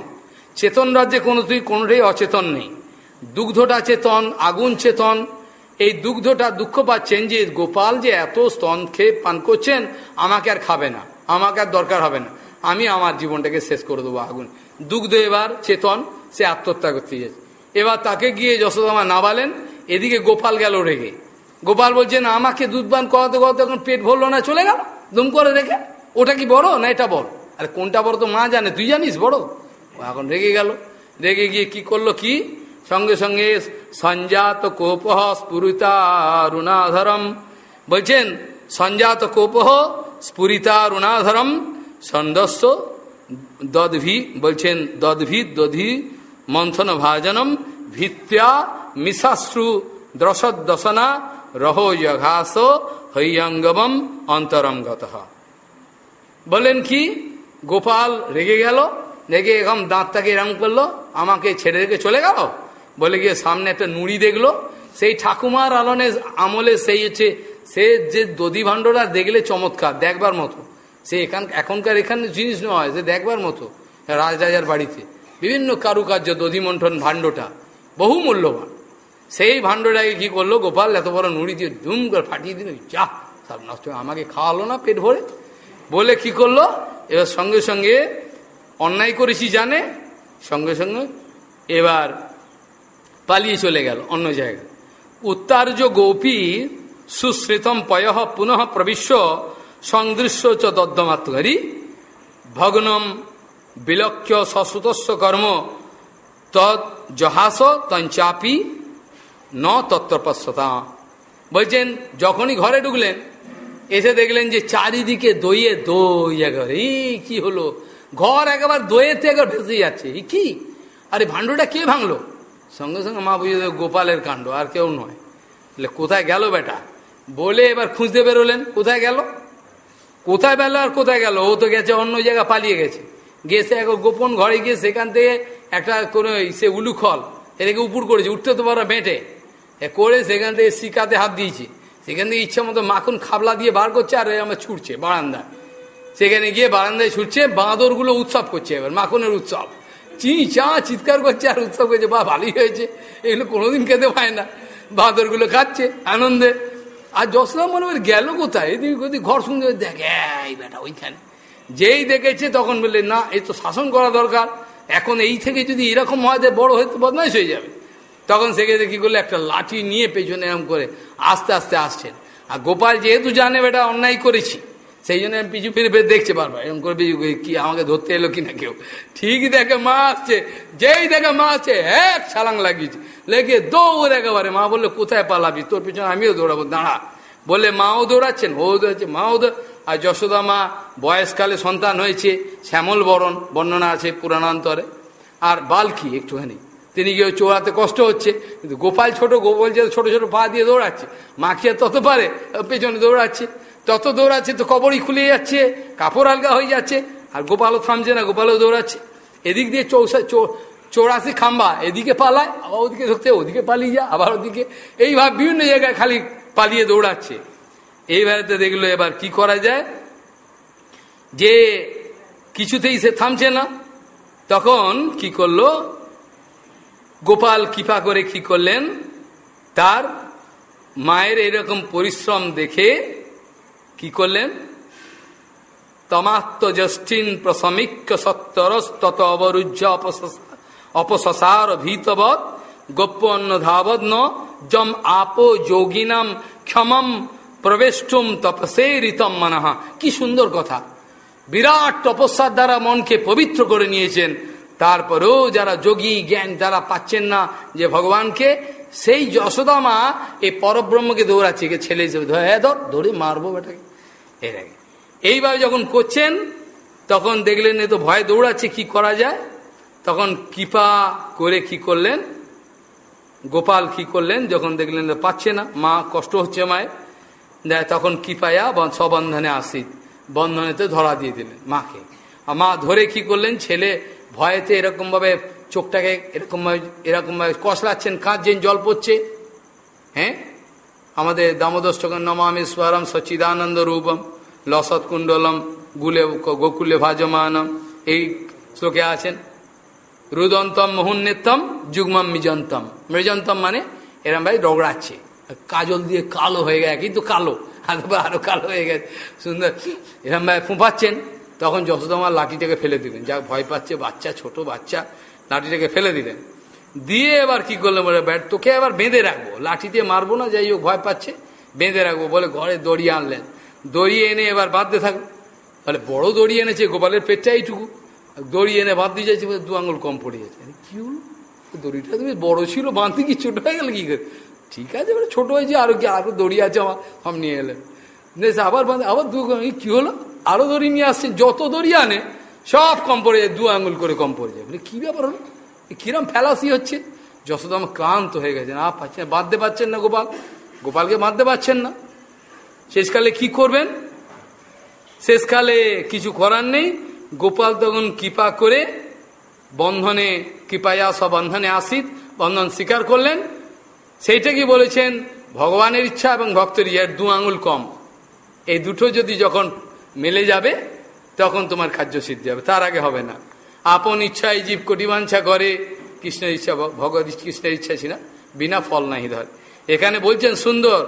[SPEAKER 1] চেতন রাজ্যে কোনো তুই কোনোটাই অচেতন নেই। দুগ্ধটা চেতন, আগুন চেতন। এই দুগ্ধটা দুঃখ পাচ্ছেন যে গোপাল যে এত স্তন খেয়ে পান করছেন, আমাকে আর খাবে না। আমাকে আর দরকার হবে না। আমি আমার জীবনটাকে শেষ করে দেবো আগুন। দুগ্ধ এবার চেতন, সে আত্মহত্যা করতে যাচ্ছে এবার তাকে গিয়ে যশোদামা নাবালেন এদিকে গোপাল গেল রেগে। গোপাল বলছেন আমাকে দুধ পান করাতে করাতে এখন পেট ভরলো না, চলে গেল? দুম করে রেখে? ওটা কি বড় না এটা বড়? আরে কোনটা বড় তো মা জানে, তুই জানিস বড়? এখন রেগে গেল। রেগে গিয়ে কি করল কি? সঙ্গে সঙ্গে সঞ্জাত কোপহ স্ফুরিতারুণাধরম। বলছেন, সঞ্জাত কোপহ স্ফুরিতারুণাধরম, সন্দস্য দধি বলছেন দধি দধি মন্থন ভাজনম ভিত্ত্যা মিশাশ্রু দ্রসদশনা রহো যঘাস হৈয়ঙ্গবম অন্তরঙ্গত। বলেন কি? গোপাল রেগে গেল, রেগে এরকম দাঁতটাকে এরম করল, আমাকে ছেড়ে রেখে চলে গেল। বলে গিয়ে সামনে একটা নুড়ি দেখল, সেই ঠাকুমার আলনে আমলে সেই হচ্ছে, সে যে দধি ভাণ্ডরা দেখলে চমৎকার, দেখবার মতো। সে এখান, এখনকার এখানে জিনিস নয় যে দেখবার মতো রাজরাজার বাড়িতে। বিভিন্ন কারুকার্য দধিমন্ঠন ভাণ্ডটা, বহু মূল্যবান। সেই ভাণ্ডটাকে কি করল গোপাল, এত বড় নুড়ি দিয়ে ধুম করে ফাটিয়ে দিল যা, সব নষ্ট আমাকে খাওয়ালো না পেট ভরে? বলে কি করল? এবার সঙ্গে সঙ্গে অন্যায় করেছি জানে, সঙ্গে সঙ্গে এবার পালিয়ে চলে গেল অন্য জায়গায়। উত্তার্য গোপী সুশ্রিতম পয় পুনঃ প্রবিশ্য সংদৃশ্য চ দদ্দমাত্মকারী। ভগ্নম বিলক্ষ্য সসুতস্য কর্ম তৎ জহাস তঞ্চাপি ন তত্ত্বপস্যতা বলছেন, যখনই ঘরে ঢুকলেন এসে দেখলেন যে চারিদিকে দইয়ে দই একবার। এই কি হলো? ঘর একবার দইয়েতে একবার ভেসে যাচ্ছে। এই কি? আরে ভাণ্ডটা কে ভাঙলো? সঙ্গে সঙ্গে মা বুঝে গোপালের কাণ্ড, আর কেউ নয়। কোথায় গেল বেটা? বলে এবার খুঁজতে বেরোলেন, কোথায় গেল? কোথায় বেল আর কোথায় গেল? ও তো গেছে অন্য জায়গা, পালিয়ে গেছে। গেছে এক গোপন ঘরে, গিয়ে সেখান থেকে একটা কোনো সে উলুখল, এটাকে উপর করেছে, উঠতে তো পারো বেঁটে। করে সেখান থেকে শিকাতে হাত দিয়েছি। সেখান থেকে ইচ্ছা মতো মাখন খাবলা দিয়ে বার করছে আর আমার ছুটছে বারান্দায়। সেখানে গিয়ে বারান্দায় ছুটছে, বাঁদরগুলো উৎসব করছে এবার, মাখনের উৎসব। চি চা চিৎকার করছে আর উৎসব করছে বা ভালোই হয়েছে। এগুলো কোনোদিন খেতে পায় না। বাঁদরগুলো খাচ্ছে, আনন্দে। আর যশোদা মনে হয় গেল কোথায়? এদিকে ওদিক ঘর শুনতে দেখ। এই বেটা, ওইখানে। যেই দেখেছে তখন বললে, না এই তো শাসন করা দরকার। এখন এই থেকে যদি এরকম যে বড় হয়তো বদমাইশ হয়ে যাবে। তখন সেক্ষেত্রে কি করলে একটা লাঠি নিয়ে পেছনে এরম করে আস্তে আস্তে আসছেন আর গোপাল যেহেতু জানে বেটা অন্যায় করেছি, সেই জন্য আমি পিছু ফিরে ফিরে দেখছে বারবার। এরকম করে পিছু কি আমাকে ধরতে এলো কি না কেউ? ঠিকই দেখে মা আসছে, যেই দেখে মা আসছে, এক ছালাং লাগিয়েছে। লেগে দৌড় একেবারে, মা বলল, কোথায় পালাবি? তোর পিছনে আমিও দৌড়াবো, দাঁড়া। বলে, মাও দৌড়াচ্ছেন ও দৌড়াচ্ছে, মাও আর যশোদা মা বয়সকালে সন্তান হয়েছে, শ্যামল বরণ, বর্ণনা আছে পুরাণান্তরে। আর বালকি একটুখানি। তিনি গিয়ে চোরাতে কষ্ট হচ্ছে, কিন্তু গোপাল ছোট, গোপাল যে ছোট ছোট পা দিয়ে দৌড়াচ্ছে, মাখিয়ে তত পারে পেছনে দৌড়াচ্ছে, তত দৌড়াচ্ছে তো কবরই খুলে যাচ্ছে, কাপড় আলগা হয়ে যাচ্ছে, আর গোপালও থামছে না, গোপালও দৌড়াচ্ছে। এদিক দিয়ে চৌসা চৌরাশি খাম্বা, এদিকে পালায়, আবার ওদিকে ধরতে ওদিকে পালিয়ে যা আবার ওদিকে, এইভাবে বিভিন্ন জায়গায় খালি পালিয়ে দৌড়াচ্ছে। এইবারেতে দেখল এবার কি করা যায়? যে কিছুতেই সে থামছে না, তখন কি করল? গোপাল কৃপা করে কি করলেন? তার মায়ের এরকম পরিশ্রম দেখে কি করলেন? তমাত্মজ্যষ্ঠিন প্রশমিক্য সত্তরস্তত অবরুজ্জ অপসার ভীতবৎ গোপ্য অন্ন ধাবদ জম আপো যোগিনাম ক্ষমম প্রবেষ্টুম তপসে ঋতম মানাহা কি সুন্দর কথা। বিরাট তপস্যার দ্বারা মনকে পবিত্র করে নিয়েছেন। তারপরেও যারা যোগী জ্ঞান যারা পাচ্ছেন না যে ভগবানকে, সেই যশোদা মা এই পরব্রহ্মকে দৌড়াচ্ছে কে ছেলে হিসেবে হ্যাঁ ধর ধরে মারবো বেটাকে। আগে এইভাবে যখন করছেন, তখন দেখলেন এ তো ভয় দৌড়াচ্ছে, কি করা যায়? তখন কৃপা করে কি করলেন? গোপাল কি করলেন? যখন দেখলেন পাচ্ছে না, মা কষ্ট হচ্ছে মায়ের দেয় তখন কৃপায়া সবন্ধনে আসি বন্ধনেতে ধরা দিয়ে দিলেন মাকে। মা ধরে কি করলেন? ছেলে ভয়েতে এরকমভাবে চোখটাকে এরকমভাবে এরকমভাবে কষলাচ্ছেন কাঁদছেন, জল পড়ছে। হ্যাঁ? আমাদের দামোদস্তকের নমামি স্বরম সচ্চিদানন্দ রূপম লসৎ কুণ্ডলম গুলে গোকুলে ভাজমানম। এই শ্লোকে আছেন, রুদন্তম মোহন্নেতম যুগ্মম মিজন্তম। মৃজন্তম মানে এরম ভাই রগড়াচ্ছে। কাজল দিয়ে কালো হয়ে গেছে, কিন্তু কালো আরও কালো হয়ে গেছে। সুন্দর, এরম ভাই ফুঁপাচ্ছেন তখন যশোদামার লাঠিটাকে ফেলে দিলেন যা ভয় পাচ্ছে, বাচ্চা, ছোট বাচ্চা, লাঠিটাকে ফেলে দিলেন দিয়ে এবার কি করলেন বলে, ব্যাট, তোকে এবার বেঁধে রাখব। লাঠি দিয়ে মারবো না, যাই হোক, ভয় পাচ্ছে, বেঁধে রাখব। বলে ঘরে দড়ি আনলেন। দড়িয়ে এনে এবার বাঁধতে থাকল। বলে, বড় দড়ি এনেছে, গোপালের পেটটা এইটুকু। দড়ি এনে দিয়ে যাচ্ছে দু আঙুল কম পড়ে যাচ্ছে। কি হলো? দড়িটা তুমি বড় ছিল, বাঁধতে কি ছোট হয়ে গেল কি করে? ঠিক আছে এবারে ছোট হয়েছে, আরও কি, আরও দড়ি আছে আমার, সব নিয়ে এলেন। আবার বাঁধে, আবার দু কি হলো? আরও দড়ি নিয়ে আসছে, যত দড়ি আনে, সব কম পড়ে যায়, দু আঙুল করে কম পড়ে যায়। বলে কি ব্যাপার হলো? কিরম ফেলাসি হচ্ছে? যশোদাম ক্লান্ত হয়ে গেছে, না পাচ্ছেন, বাঁধতে পারছেন না গোপাল। গোপালকে বাঁধতে পারছেন না। শেষকালে কি করবেন? শেষকালে কিছু করার নেই। গোপাল তখন কৃপা করে বন্ধনে, কৃপায়া বন্ধনে আসিত, বন্ধন স্বীকার করলেন। সেইটা কি বলেছেন, ভগবানের ইচ্ছা এবং ভক্তের ইচ্ছা দু আঙুল কম। এই দুটো যদি যখন মেলে যাবে, তখন তোমার কার্য সিদ্ধি হবে। তার আগে হবে না। আপন ইচ্ছায় জীব কটিবাঞ্ছা করে কৃষ্ণের ইচ্ছা ভগবত কৃষ্ণের ইচ্ছা ছিল বিনা ফল নাহি ধর। এখানে বলছেন সুন্দর,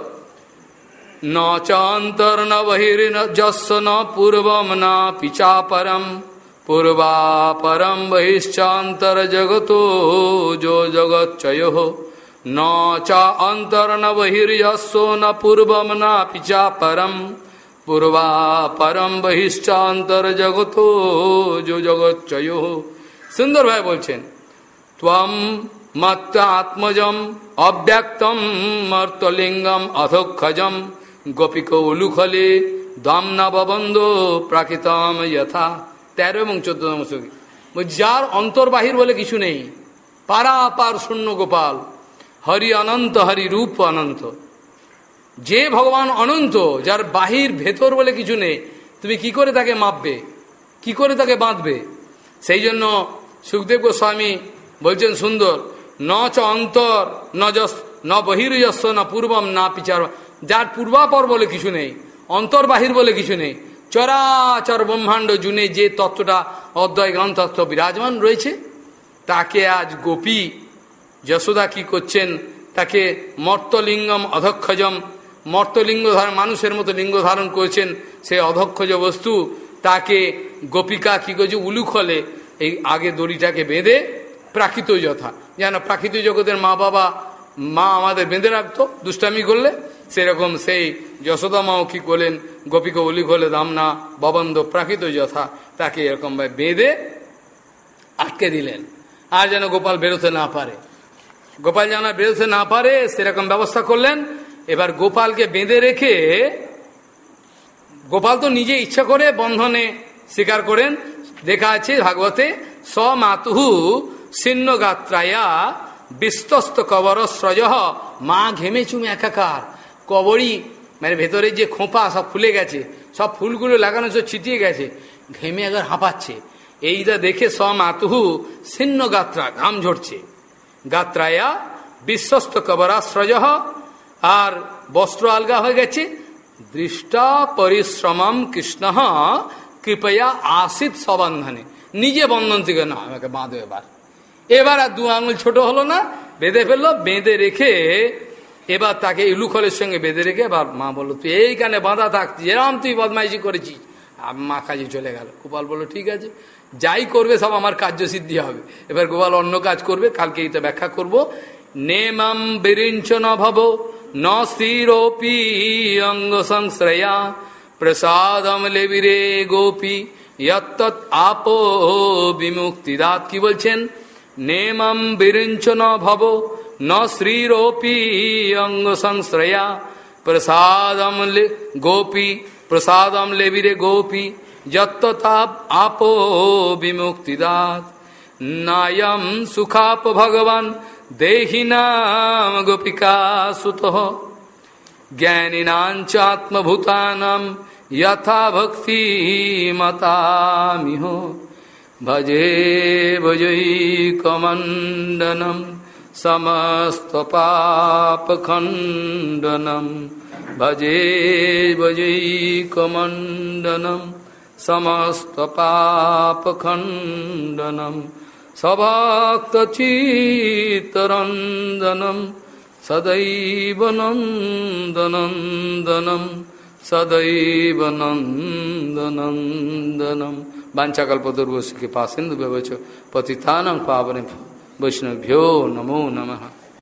[SPEAKER 1] ন চান্তর ন বহির যস্য ন পূর্বম না পিচাপরম, পূর্বাপরম পূর্বা পরম বহিশ্চান্তর জগত যো জগচ্চয় ন চ অন্তর ন বহির্যস্য ন পূর্বম না পিচা পরম পূর্বা পরম বহিশ্চান্তর জগত যো জগচ্চয় সুন্দর ভাই বলছেন ত্বম মত্ত আত্মজম অব্যক্তম মর্তলিঙ্গম অধক্ষজম গোপিক উলুখলে দামনাবন্ধ প্রাকৃতম যথা তেরো এবং চোদ্দতম শ্লোকে। যার অন্তর্বাহির বলে কিছু নেই, পারাপার শূন্য গোপাল। হরি অনন্ত, হরি রূপ অনন্ত। যে ভগবান অনন্ত, যার বাহির ভেতর বলে কিছু নেই, তুমি কি করে তাকে মাপবে? কি করে তাকে বাঁধবে? সেই জন্য সুখদেব গোস্বামী বলছেন, সুন্দর, ন চ অন্তর, ন যস ন বহির্যস্ব, না পূর্বম, না পিচার যার পূর্বাপর বলে কিছু নেই অন্তর্বাহির বলে কিছু নেই, চরাচর ব্রহ্মাণ্ড জুনে যে তত্ত্বটা অদ্বয় গ্রন্থত্ব বিরাজমান রয়েছে, তাকে আজ গোপী যশোদা কি করছেন? তাকে মর্তলিঙ্গম, অধক্ষজম মর্তলিঙ্গ ধারণ, মানুষের মতো লিঙ্গ ধারণ করেছেন সে অধক্ষ যে বস্তু। তাকে গোপিকা কি করছে উলুখলে এই আগে দড়িটাকে বেঁধে প্রাকৃত যথা। যেন প্রাকৃত জগতের মা বাবা, মা আমাদের বেঁধে রাখতো, দুষ্টামি করলে, সেরকম সেই যশোদা মাও কি করলেন, গোপীকে খোলে দামনা, ববন্ধ প্রাকৃত যথা, তাকে এরকম ভাবে বেঁধে আটকে দিলেন। আর যেন গোপাল বেরোতে না পারে। গোপাল যেন বেরোতে না পারে, সেরকম ব্যবস্থা করলেন এবার গোপালকে বেঁধে রেখে, গোপাল তো নিজে ইচ্ছা করে বন্ধনে স্বীকার করেন দেখা আছে ভাগবতে স মাতুহু ছিন্ন গাত্রায়া বিস্তস্ত কবর স্রজ মা ঘেমে চুমে একাকার। কবরই মানে ভেতরে যে খোঁপা সব ফুলে গেছে, সব ফুলগুলো লাগানো, সব ছিটিয়ে গেছে, ঘেমে একবার হাঁপাচ্ছে। এইটা দেখে স মাতুহু ছিন্ন গাত্রা ঘাম ঝরছে। গাত্রায়া বিশ্বস্ত কবরা কবরাশ্রয় আর বস্ত্র আলগা হয়ে গেছে। দৃষ্টা পরিশ্রমম কৃষ্ণ, কৃপয়া আসিত সবন্ধনে। নিজে বন্ধন থেকে না আমাকে বাঁধো এবার। এবার আর দু আঙুল ছোট হলো না, বেঁধে ফেলল, বেঁধে রেখে এবার তাকে ইলুখলের সঙ্গে বেঁধে রেখে এবার মা বলল, তুই এইখানে বাঁধা থাকতি এরম তুই বদমাইশি করেছিস। আর মা কাজে চলে গেল। গোপাল বলল, ঠিক আছে, যাই করবে সব আমার কার্য সিদ্ধি হবে। এবার গোপাল অন্য কাজ করবে কালকে এইটা ব্যাখ্যা করব। নেমাম বিরিঞ্চন ভব ন স্থিরোপি অঙ্গ সংশ্রয়া প্রসাদম লেবিরে গোপী ইয়ত্ত আপো বিমুক্তিদাত কি বলছেন নেমম বিরিঞ্চন ভব ন শ্রীরোপি অঙ্গ সংশ্রয়া প্রসাদম গোপী প্রসাদম লেবিরে গোপী যত্তাপ আপো বিমুক্তিদাত নায়ম সুখাপ ভগবান देहि नाम गोपिका सुत। ज्ञानीनाचात्मभूतानम यथा भक्ति मतामिहो। भजे भजैकमण्डनं समस्तपापखण्डनं भजे भजैकमण्डनं समस्तपापखण्डनम्। सभक्तचित्तरञ्जनं सदैव नन्दनन्दनं सदैव नन्दनन्दनं वाञ्छाकल्पतुर्वस्य कृपा सिन्धु व्यवच पतितानं पावने वैष्णवभ्यो नमो नमः